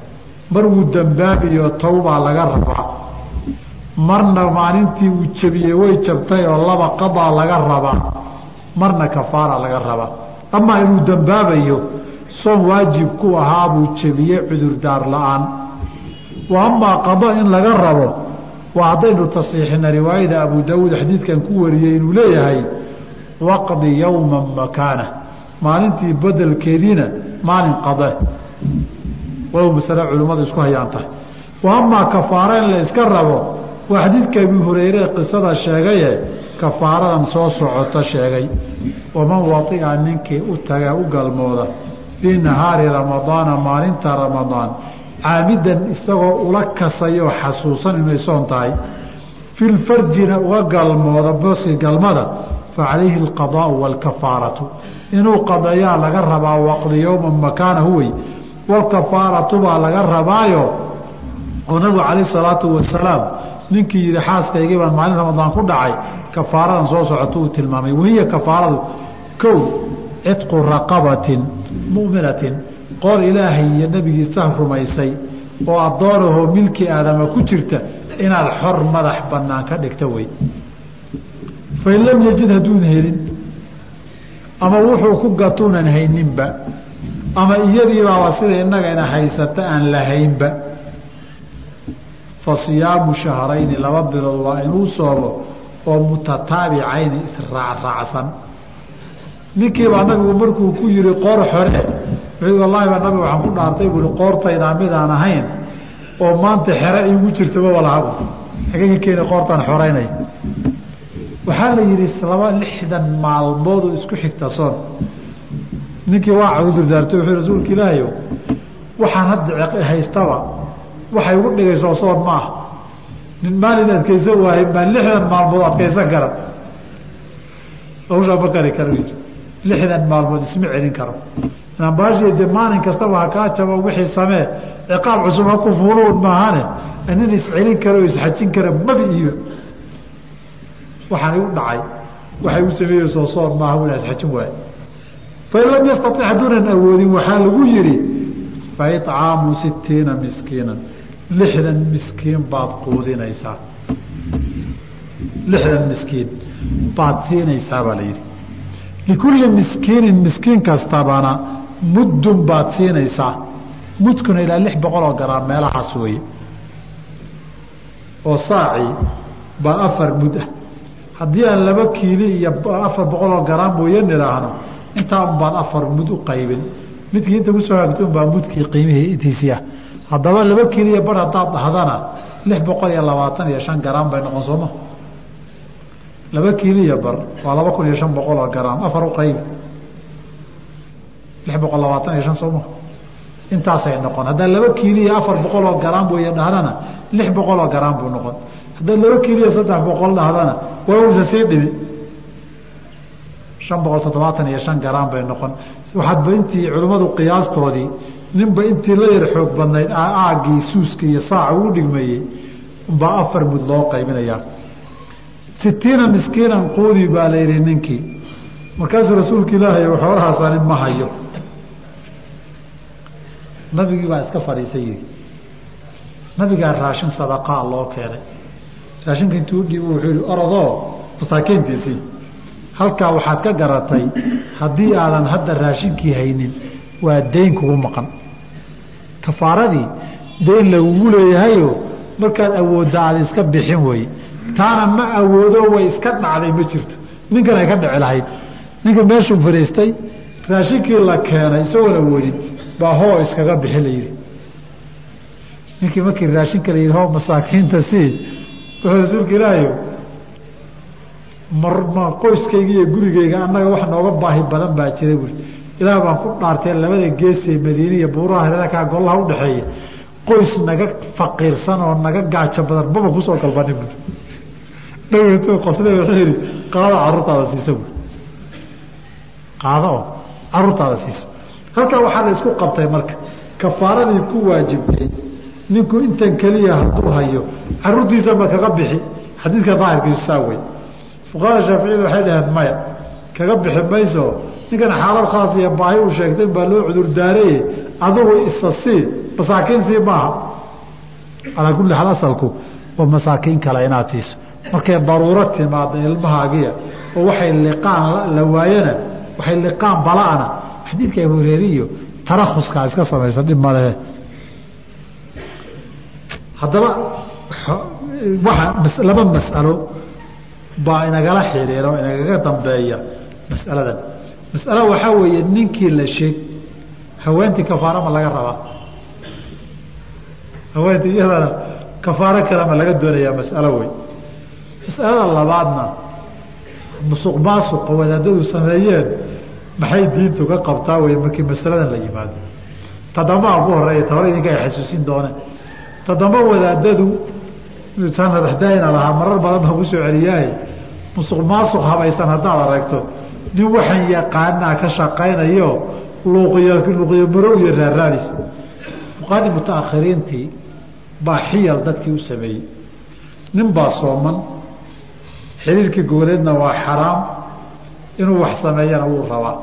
Mar wuu dambaabiyo towbaa laga rabaa marna maalintii uu jebiyey way jabtay oo laba qadaa laga rabaa marna kafaara laga rabaa. Amaa inuu dambaabayo soon waajib ku ahaa buu jebiyey cudurdaar la'aan. Wa amaa qado in laga rabo waa haddaynu tasiixina riwaayada abu daawuud xadiidkan ku wariyey inuu leeyahay waqdi yowman makaana. Maalintii bedelkeediina maalin qade waa masale culimmadu isku hayaan tahay wa amaa kafaara in la iska rabo waa xadiidka abi hureyre qisada sheegaye kafaaradan soo socota sheegay waman waia ninkii u taga u galmooda fii nahaari ramadaana maalinta ramadaan caamidan isagoo ula kasayoo xasuusan inay soon tahay. Filfarjina uga galmooda booski galmada fa calayhi alqadaau waalkafaaratu inuu qadayaa laga rabaa waqdi yowman makaanahu wey. Walkafaaratu baa laga rabaayo oo nabigu calayh salaatu wasalaam ninkii yihi xaaskaygii baan maalin ramadaan ku dhacay kafaaradan soo socoto uu tilmaamay. Wahiya kafaaradu kow cidqu raqabatin mu'minatin qoor ilaahay iyo nebigiisa rumaysay oo addoonahoo milki aadama ku jirta inaad xor madax bannaan ka dhigta wey. Fain lam yajid hadduun helin ama wuxuu ku gatuunan hayninba ama iyadiibaaba sida innagayna haysata aan lahaynba fa shahrayni laba bilood waa inuu soomo oo mutataabicayni israacraacsan ninkiibaa nabigu markuu ku yihi qoor xore. Baa nabiga waxaan ku dhaartay buui qoortaydaa midaan ahayn oo maanta xere iigu jirtaba walahabu xagega keeni qoortaan xoreynay. Waxaa la yidhi laba lixdan maalmoodoo isku xigta soon. Ninkii waa cudurdaartay wuxuu rasuulka ilaahayow waxaan hadda haystaba waxay ugu dhigaysoo soon ma ah nin maalin adkaysan waaye baa lixdan maalmood adkaysan kara. Hawshaa ma kari karo lixdan maalmood isma celin karo. Inaan baashii de maalin kastaba ha kaa jabo wixii samee ciqaab cusub ha ku fuuluun maahane. Nin iscelin kara oo isxajin kara mabi iiba waxaan igu dhacay. Waxay u sameeyeysoo soon maaha wina isxajin waaye. Fain lam yastatic hadduunan awoodin waxaa lagu yidhi fa icaamu sitiina miskiinan lixdan miskiin baad quudinaysaa lixdan miskiin baad siinaysaa baa la yidhi likulli miskiinin miskiin kastabana muddun baad siinaysaa mudkuna ilaa lix boqol oo garaam meelahaas weeye oo saacii baa afar mud ah haddii aan laba kiili iyo afar boqol oo garaam mooye nidhaahno intaa un baan afar mud u qaybin midkii inta ku soo hagto un baa mudkii qiimihii intiisii ah haddaba laba kiiliya bar haddaad dhahdana lix boqol iyo labaatan iyo shan garaam bay noqon sooma laba kiiliya bar waa laba kun iyo shan boqol oo garaam afar u lix boqol labaatan iyo shan sooma intaasay noqon. Haddaa laba kiiliya afar boqol oo garaam weeye dhahdana lix boqol oo garaam buu noqon. Haddaad laba kiiliya saddex boqol dhahdana waa uusa sii dhimi shan boqol toddobaatan iyo shan garaam bay noqon. Waxaadba intii culimmadu qiyaastoodii ninba intii la yar xoog badnayd aaggii suuska iyo saaca uu dhigmayey umbaa afar mud loo qaybinayaa. Sitiina miskiinan quudi baa la yidhi ninkii. Markaasuu rasuulka ilaahay xoolahaasani ma hayo. Nabigii baa iska fadhiisay yidhi. Nabigaa raashin sadaqaa loo keenay. Raashinka intuu udhiibo wuxuu yihi orodoo masaakiintiisii halkaa waxaad ka garatay haddii aadan hadda raashinkii haynin waa dayn kugu maqan kafaaradii dayn lagugu leeyahayo markaad awoodda aada iska bixin weye taana ma awoodo way iska dhacday ma jirto. Ninkan ay ka dhici lahayd. Ninka meeshuu fadhiistay raashinkii la keenay isagoon awoodin baa hoo iskaga bixi la yidhi. Ninkii markii raashinka la yidhi hoo masaakiinta sii. Wuxuu rasuulka ilaahayo marma qoyskayga iyo gurigayga annaga wax nooga baahi badan baa jira buuri ilaah baan ku dhaartee labada geesee madiine iyo buuraha reerkaa golaha udhaxeeya qoys naga faqiirsan oo naga gaajo badan maba ku soo galbanin dhawt qosle wuxuu yidhi qaado caruurtaada siisa buuri qaado oo caruurtaada siiso. Halkaa waxaa la isku qabtay marka kafaaradii ku waajibtay ninku intan keliya hadduu hayo caruurtiisa ma kaga bixi. Xadiidka daahirkiisu saa wey fuqahada shaaficiyada waxay dhaheen maya kaga bixi mayso ninkan xaalad khaas iyo baahi uu sheegtay baa loo cudurdaaraye adugu isa sii masaakiin sii maaha. Calaa kulli xaal asalku waa masaakiin kale inaad siiso markay daruuro timaada ilmahaagiya oo waxay liqaan la waayana waxay liqaan bala'ana. Xadiidka abu hureeriyo tarakhuskaa iska samaysa dhib malehe haddaba waa laba mas'alo baa inagala xiriira o inagaga dambeeya mas'aladan mas'alo waxaa weeye ninkii la sheeg haweentii kafaara ma laga rabaa. Haweentii iyadana kafaaro kale ma laga doonayaa mas'alo wey mas'alada labaadna musuq maasuqa wadaadadu sameeyeen maxay diintu ka qabtaa wey markii masaladan la yimaado? Tadambaa ugu horreeya ta hore idinka ay xasuusin dooneen tadamba wadaadadu sanadaxdaayna lahaa marar badan baa ku soo celiyaaye musuq maasuq habaysan haddaad aragto nin waxaan yaqaanaa ka shaqaynayo luuqiyo marow iyo raaraanis. Fuqaadii mutaakhiriintii baa xiyal dadkii u sameeyey. Nin baa sooman xiriirkii goboleedna waa xaraam inuu wax sameeyana wuu rabaa.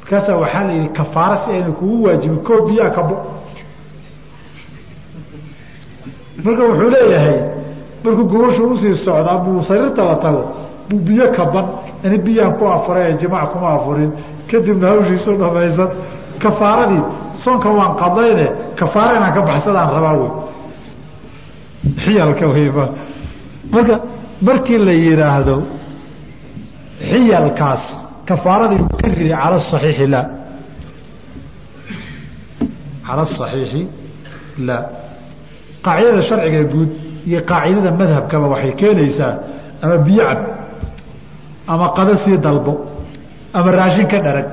Markaasaa waxaa la yidhi kafaara si ayna kugu waajibin koo biyaa kabo marka wuxuu leeyahay markuu gobashu u sii socdaa buu sariirta la tago buu biyo kaban ani biyaan ku afuray jimaac kuma afurin kadibna hawshiisu dhamaysan kafaaradii soonka waan qadayne kafaara inaan ka baxsadaan rabaa wey xiyalka weyba marka markii la yidhaahdo xiyalkaas kafaaradii ka ridi cala saxiixi laa cala asaxiixi laa qaacidada sharciga guud iyo qaacidada madhabkaba waxay keenaysaa ama biyo cab ama qado sii dalbo ama raashin ka dharag.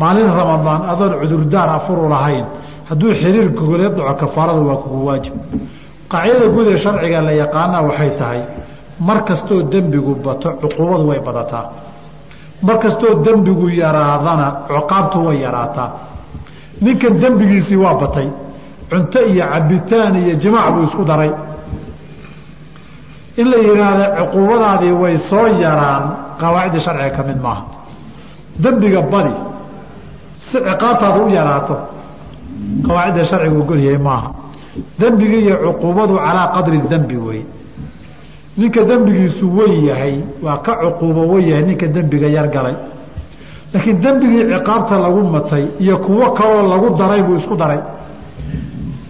Maalin ramadaan adoon cudurdaar afuru lahayn hadduu xiriir gogoleed dhaco kafaarada waa kugu waajib. Qaacidada guud ee sharciga la yaqaanaa waxay tahay mar kastoo dembigu bato cuquubadu way badataa. Mar kastoo dembigu yaraadana ciqaabtu way yaraataa. Ninkan dembigiisii waa batay cunto iyo cabitaan iyo jimaac buu isku daray. In la yidhaahda cuquubadaadii way soo yaraan qawaacidda sharciga ka mid maaha. Dembiga badi si ciqaabtaadu u yaraato qawaacidda sharciga ogolyahay maaha. Dembiga iyo cuquubadu calaa qadri dembi wey ninka dembigiisu wen yahay waa ka cuquubo wen yahay ninka dembiga yar galay. Laakiin dembigii ciqaabta lagu matay iyo kuwo kaloo lagu daray buu isku daray.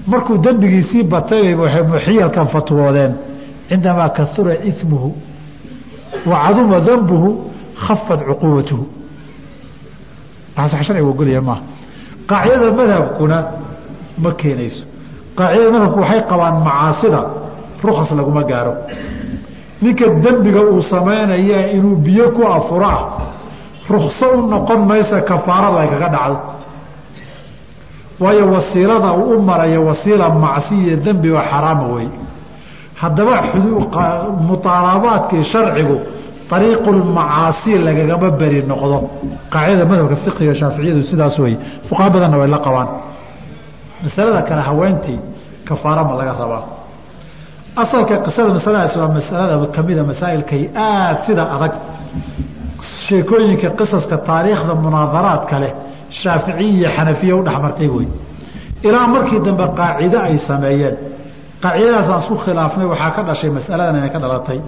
Markuu dembigiisii batay waxay muxiyalkan fatwoodeen. Cindamaa kasura ismuhu wa caduma dambuhu khafat cuquubatuhu ogolaya maaha qaacidada madhabkuna ma keenayso qaacidada madhabku waxay qabaan macaasida rukas laguma gaaro ninka dembiga uu samaynaya inuu biyo ku afuro ah rukso u noqon maysa kafaaradu ay kaga dhacdo waayo wasiilada uu u marayo wasiila macsiya dembiga xaraama wey haddaba muaalabaadkii sharcigu ariiqulmacaasi lagagama beri noqdo. Qaacidada madhabka fiqiga shaaficiyadu sidaas wey fuqaha badanna way la qabaan. Masalada kale haweentii kafaara ma laga rabaa. Asalka qisada masaladaas waa masalada kamida masaa'ilkay aada sida adag. Sheekooyinka qisaska taariikhda munaadaraadka leh shaaficiya iyo xanafiya u dhexmartay wey ilaa markii dambe qaacido ay sameeyeen qaacidadaas aan isku khilaafnay waxaa ka dhashay masaladan inay ka dhalatay.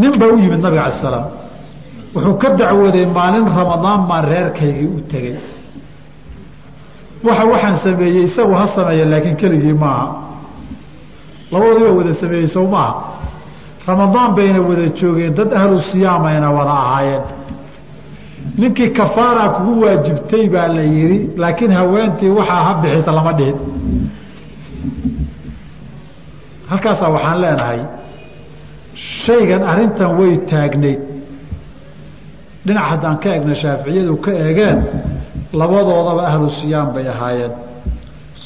Nin baa u yimid nabiga cala salaam. Wuxuu ka dacwooday maalin ramadaan baan reerkaygii u tegey. Waxa waxaan sameeyey isagu ha sameeya laakiin keligii maaha labadoodii waa wada sameeyey sow maaha ramadaan bayna wada joogeen dad ahlu siyaamayna wada ahaayeen. Ninkii kafaara kugu waajibtay baa la yidhi laakiin haweentii waxaa ha bixisa lama dhihin halkaasaa waxaan leenahay shaygan arrintan way taagnayd. Dhinac haddaan ka egna shaaficiyadu ka eegeen labadoodaba ahlu siyaam bay ahaayeen.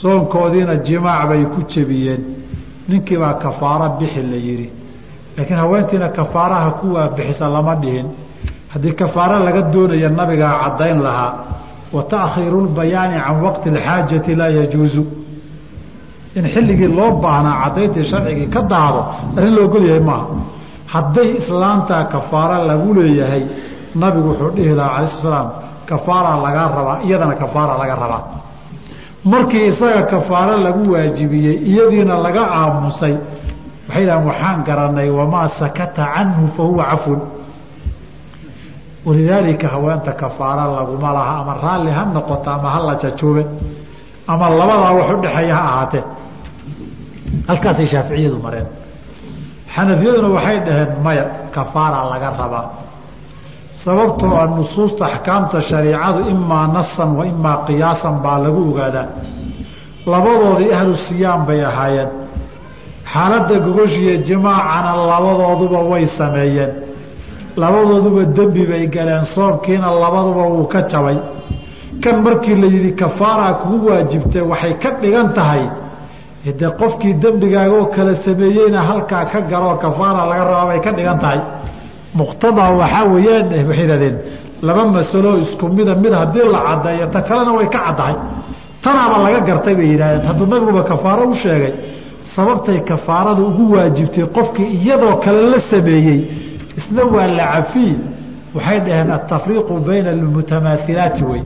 Soonkoodiina jimaac bay ku jebiyeen. Ninkiibaa kafaaro bixi la yidhi. Laakiin haweentiina kafaaraha kuwaa bixisa lama dhihin. Haddii kafaaro laga doonaya nabigaa caddayn lahaa wa taakhiiru lbayaani can waqti alxaajati laa yajuusu in xilligii loo baahnaa caddayntii sharcigii ka daado arrin la ogol yahay maaha. Hadday islaantaa kafaaro lagu leeyahay nabigu wuxuu dhihi lahaa alai sl slaam kafaara lagaa rabaa iyadana kafaara laga rabaa. Markii isaga kafaaro lagu waajibiyey iyadiina laga aamusay waxay dhahan waxaan garanay wamaa sakata canhu fa huwa cafun. Walidaalika haweenta kafaara laguma laha ama raalli ha noqoto ama hala jajoobe ama labadaa wax udhexeeya ha ahaatee halkaasay shaaficiyadu mareen. Xanafiyaduna waxay dhaheen maya kafaara laga rabaa. Sababtoo a nusuusta axkaamta shariicadu imaa nasan wa imaa qiyaasan baa lagu ogaadaa. Labadoodii ahlu siyaam bay ahaayeen. Xaaladda gogoshiiyo jimaacana labadooduba way sameeyeen. Labadooduba dembi bay galeen soonkiina labaduba wuu ka jabay kan markii la yidhi kafaara kugu waajibtay waxay ka dhigan tahay de qofkii dembigaagoo kala sameeyeyna halkaa ka garoo kafaara laga rabaa bay ka dhigan tahay. Muqtadaa waxaa weeyaan waxay ihahdeen laba masalo isku mida mid haddii la caddeeyo ta kalena way ka caddahay. Tanaaba laga gartay bay yidhahdeen. Hadduu nabiguba kafaaro u sheegay sababtay kafaarada ugu waajibtay qofkii iyadoo kale la sameeyey isna waa la cafii waxay dhaheen atafriiqu bayna almutamaailaati wey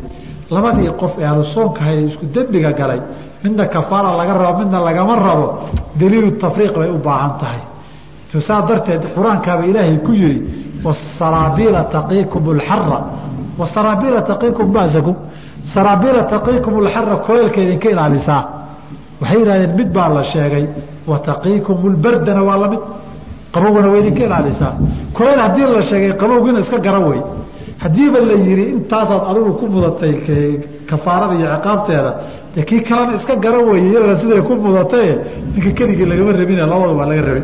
labadii qof ee ahlu soonka hayda isku dembiga galay midna kafaara laga rabo midna lagama rabo daliilu tafriiq bay u baahan tahay. Saa darteed qur'aankaaba ilaahay ku yihi wasaraabiila taqiikum alxara wasaraabiila taqiikum ba'sakum saraabiila taqiikum alxara kuleylka idinka ilaalisaa. Waxay yidhahdeen mid baa la sheegay wa taqiikum lbardana waa la mid qabowgana waa idinka ilaalisaa. Kuleyl haddii la sheegay qabowgiina iska gara wey haddiiba la yihi intaasaad adigu ku mudatay kafaarada iyo ciqaabteeda de kii kalena iska gara weye iyadana siday ku mudatae ninka keligii lagama rabine labada waa laga rabay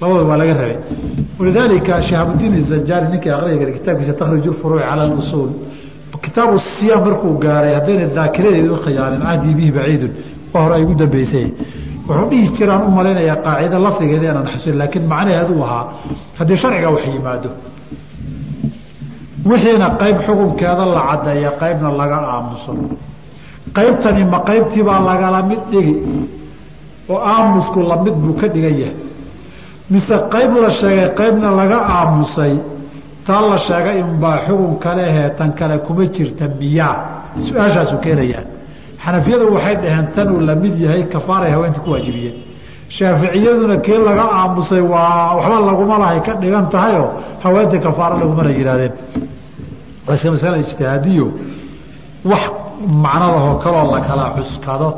labada waa laga rabay walidaalika shahaabudiin izajari ninkii aqriya kara kitaabkiisa takhrij furuuc cala usuul kitaabu siyaam markuu gaaray haddayna daakiradeedu khiyaanin cahdii bihi baciidun. Waa hore ay ugu dambeysay wuxuu dhihi jiraan u malaynayaa qaacida lafdigeeda inaan xusin laakiin macnaheeduu ahaa haddii sharciga wax yimaado wixiina qayb xukunkeeda la caddeeya qaybna laga aamuso. Qaybtani ma qaybtiibaa lagala mid dhigi oo aamusku la mid buu ka dhigan yahay. Mise qayb la sheegay qaybna laga aamusay taa la sheegay inbaa xukun kalehee tan kale kuma jirta miyaa. Su'aashaasu keenayaan xanafiyadu waxay dhaheen tanuu la mid yahay kafaaray haweentii ku waajibiyeen shaaficiyaduna kii laga aamusay waa waxba laguma lahay ka dhigan tahayoo haweentii kafaaro lagumana yihaahdeen iska masala ijtihaadiyo wax macnadahoo kaloo la kala cuskado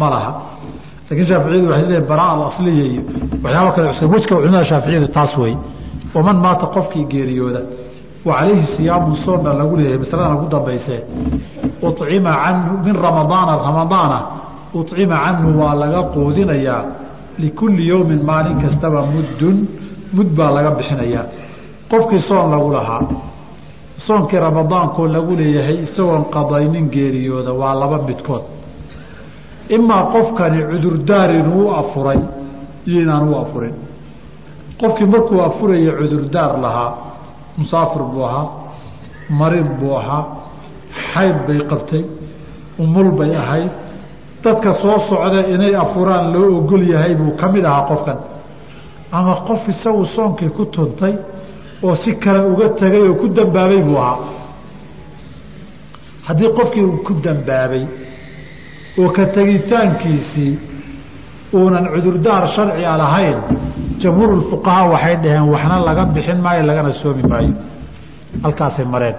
ma laha. Laakiin shaaficiyadu waxay leeyihiin baraa alasliya iyo waxyaaba kale cuskan wejka culimada shaaficiyadu taas wey waman maata qofkii geeriyooda wa calayhi siyaamu soonna lagu leeyahay masaladan ugu dambaysee ucima canhu min ramadaana ramadaana ucima canhu waa laga quudinayaa likulli yowmin maalin kastaba muddun mud baa laga bixinayaa qofkii soon lagu lahaa soonkii ramadaankoo lagu leeyahay isagoon qadaynin geeriyooda waa laba midkood. Imaa qofkani cudurdaar inuu afuray iyo inaan u afurin. Qofkii markuu afuraya cudurdaar lahaa musaafir buu ahaa mariid buu ahaa xayd bay qabtay umul bay ahayd. Dadka soo socda inay afuraan loo ogol yahay buu ka mid ahaa qofkan. Ama qof isagu soonkii ku tuntay oo si kale uga tegay oo ku dambaabay buu ahaa. Haddii qofkii uu ku dambaabay oo ka tegitaankiisii uunan cudurdaar sharciga lahayn jamhuurulfuqahaa waxay dhaheen waxna laga bixin maayo lagana soomi maayo. Halkaasay mareen.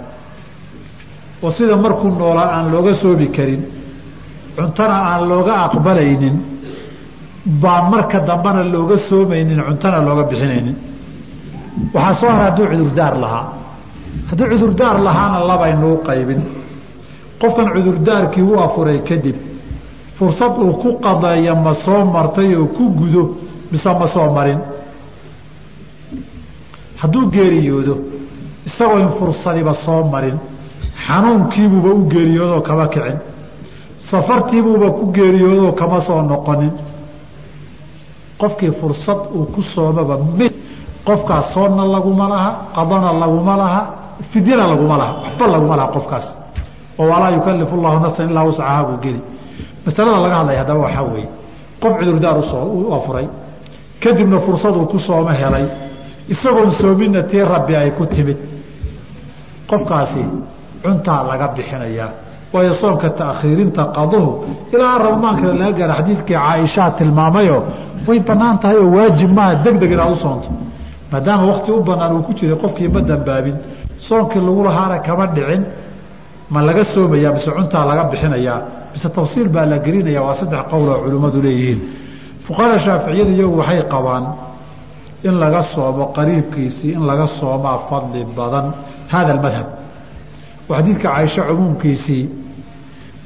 Oo sida markuu noolaa aan looga soomi karin cuntona aan looga aqbalaynin baa marka dambena looga soomaynin cuntona looga bixinaynin. Waxaa soo hara hadduu cudurdaar lahaa. Hadduu cudurdaar lahaana labaynuu qaybin. Qofkan cudurdaarkii u afuray kadib fursad uu ku qadeeya ma soo martay oo ku gudo mise ma soo marin. Hadduu geeriyoodo isagoo in fursadiba soo marin xanuunkiibuuba u geeriyoodoo kama kicin. Safartiibuuba ku geeriyoodoo kama soo noqonin. Qofkii fursad uu ku soomaba mid qofkaas soonna laguma laha qadana laguma laha fidyana laguma laha waxba laguma laha qofkaas. Oo walaa yukalifu llahu nafsan ilaa wascahaa buu geli. Masalada laga hadlaya haddaba waxaa weeye. Qof cudurdaar u soo u afuray kadibna fursaduu ku sooma helay. Isagoon soominna tii rabbi ay ku timid. Qofkaasi cuntaa laga bixinayaa. Waayo soonka taakhiirinta qaduhu ilaa ramadaanka laga gaara xadiidkii caaishaa tilmaamayoo way bannaan tahay oo waajib maaha deg deg inaad u soonto. Maadaama wakti u banaan uu ku jiray qofkii ma dambaabin soonkii lagu lahaana kama dhicin ma laga soomayaa mise cuntaa laga bixinayaa mise tafsiil baa la gelinaya waa saddex qowl oo culimmadu leeyihiin fuqahada shaaficiyadu iyagu waxay qabaan in laga soomo qariibkiisii in laga soomaa fadli badan hada madhab oo xadiidka caaisha cumuumkiisii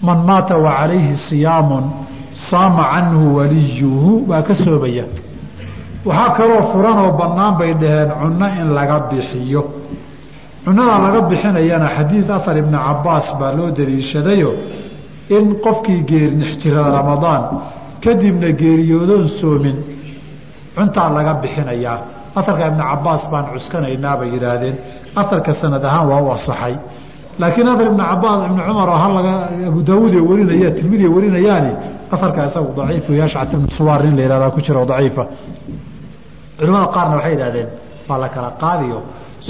man maata wa calayhi siyaamun saama canhu waliyuhu baa ka soomaya waxaa kaloo furanoo bannaan bay dhaheen cunno in laga bixiyo. Cunada laga bixinayana xadiid ahar ibni cabaas baa loo daliishadayo in qofkii geerinixjirada ramadaan kadibna geeriyoodoon soomin. Cuntaa laga bixinayaa. Aharka ibni cabaas baan cuskanaynaa bay yidhaahdeen. Aharka sanad ahaan waa u asaxay laakiin ahar ibni cabaas ibni cumar oo abu daawuud ee warinaya tirmidi ee warinayaani aharka isagu daciif yashcat ibnu suwaar nin la yihahdaa ku jira oo daciifa. Culimada qaarna waxay yidhahdeen waa la kala qaadiyo?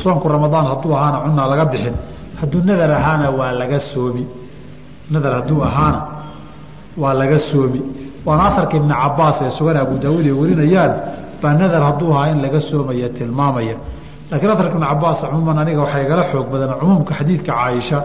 Soonku ramadaan hadduu ahaana cunaa laga bixin. Hadduu nadar ahaana waa laga soomi. Nadar hadduu ahaana waa laga soomi waana aharka ibni cabaas ee sugan abu daawuud ay warinayaan baa nadar hadduu ahaa in laga soomaya tilmaamaya. Laakiin aharka ibni cabaas cumuuman aniga waxaa igala xoog badan cumuumka xadiidka caaisha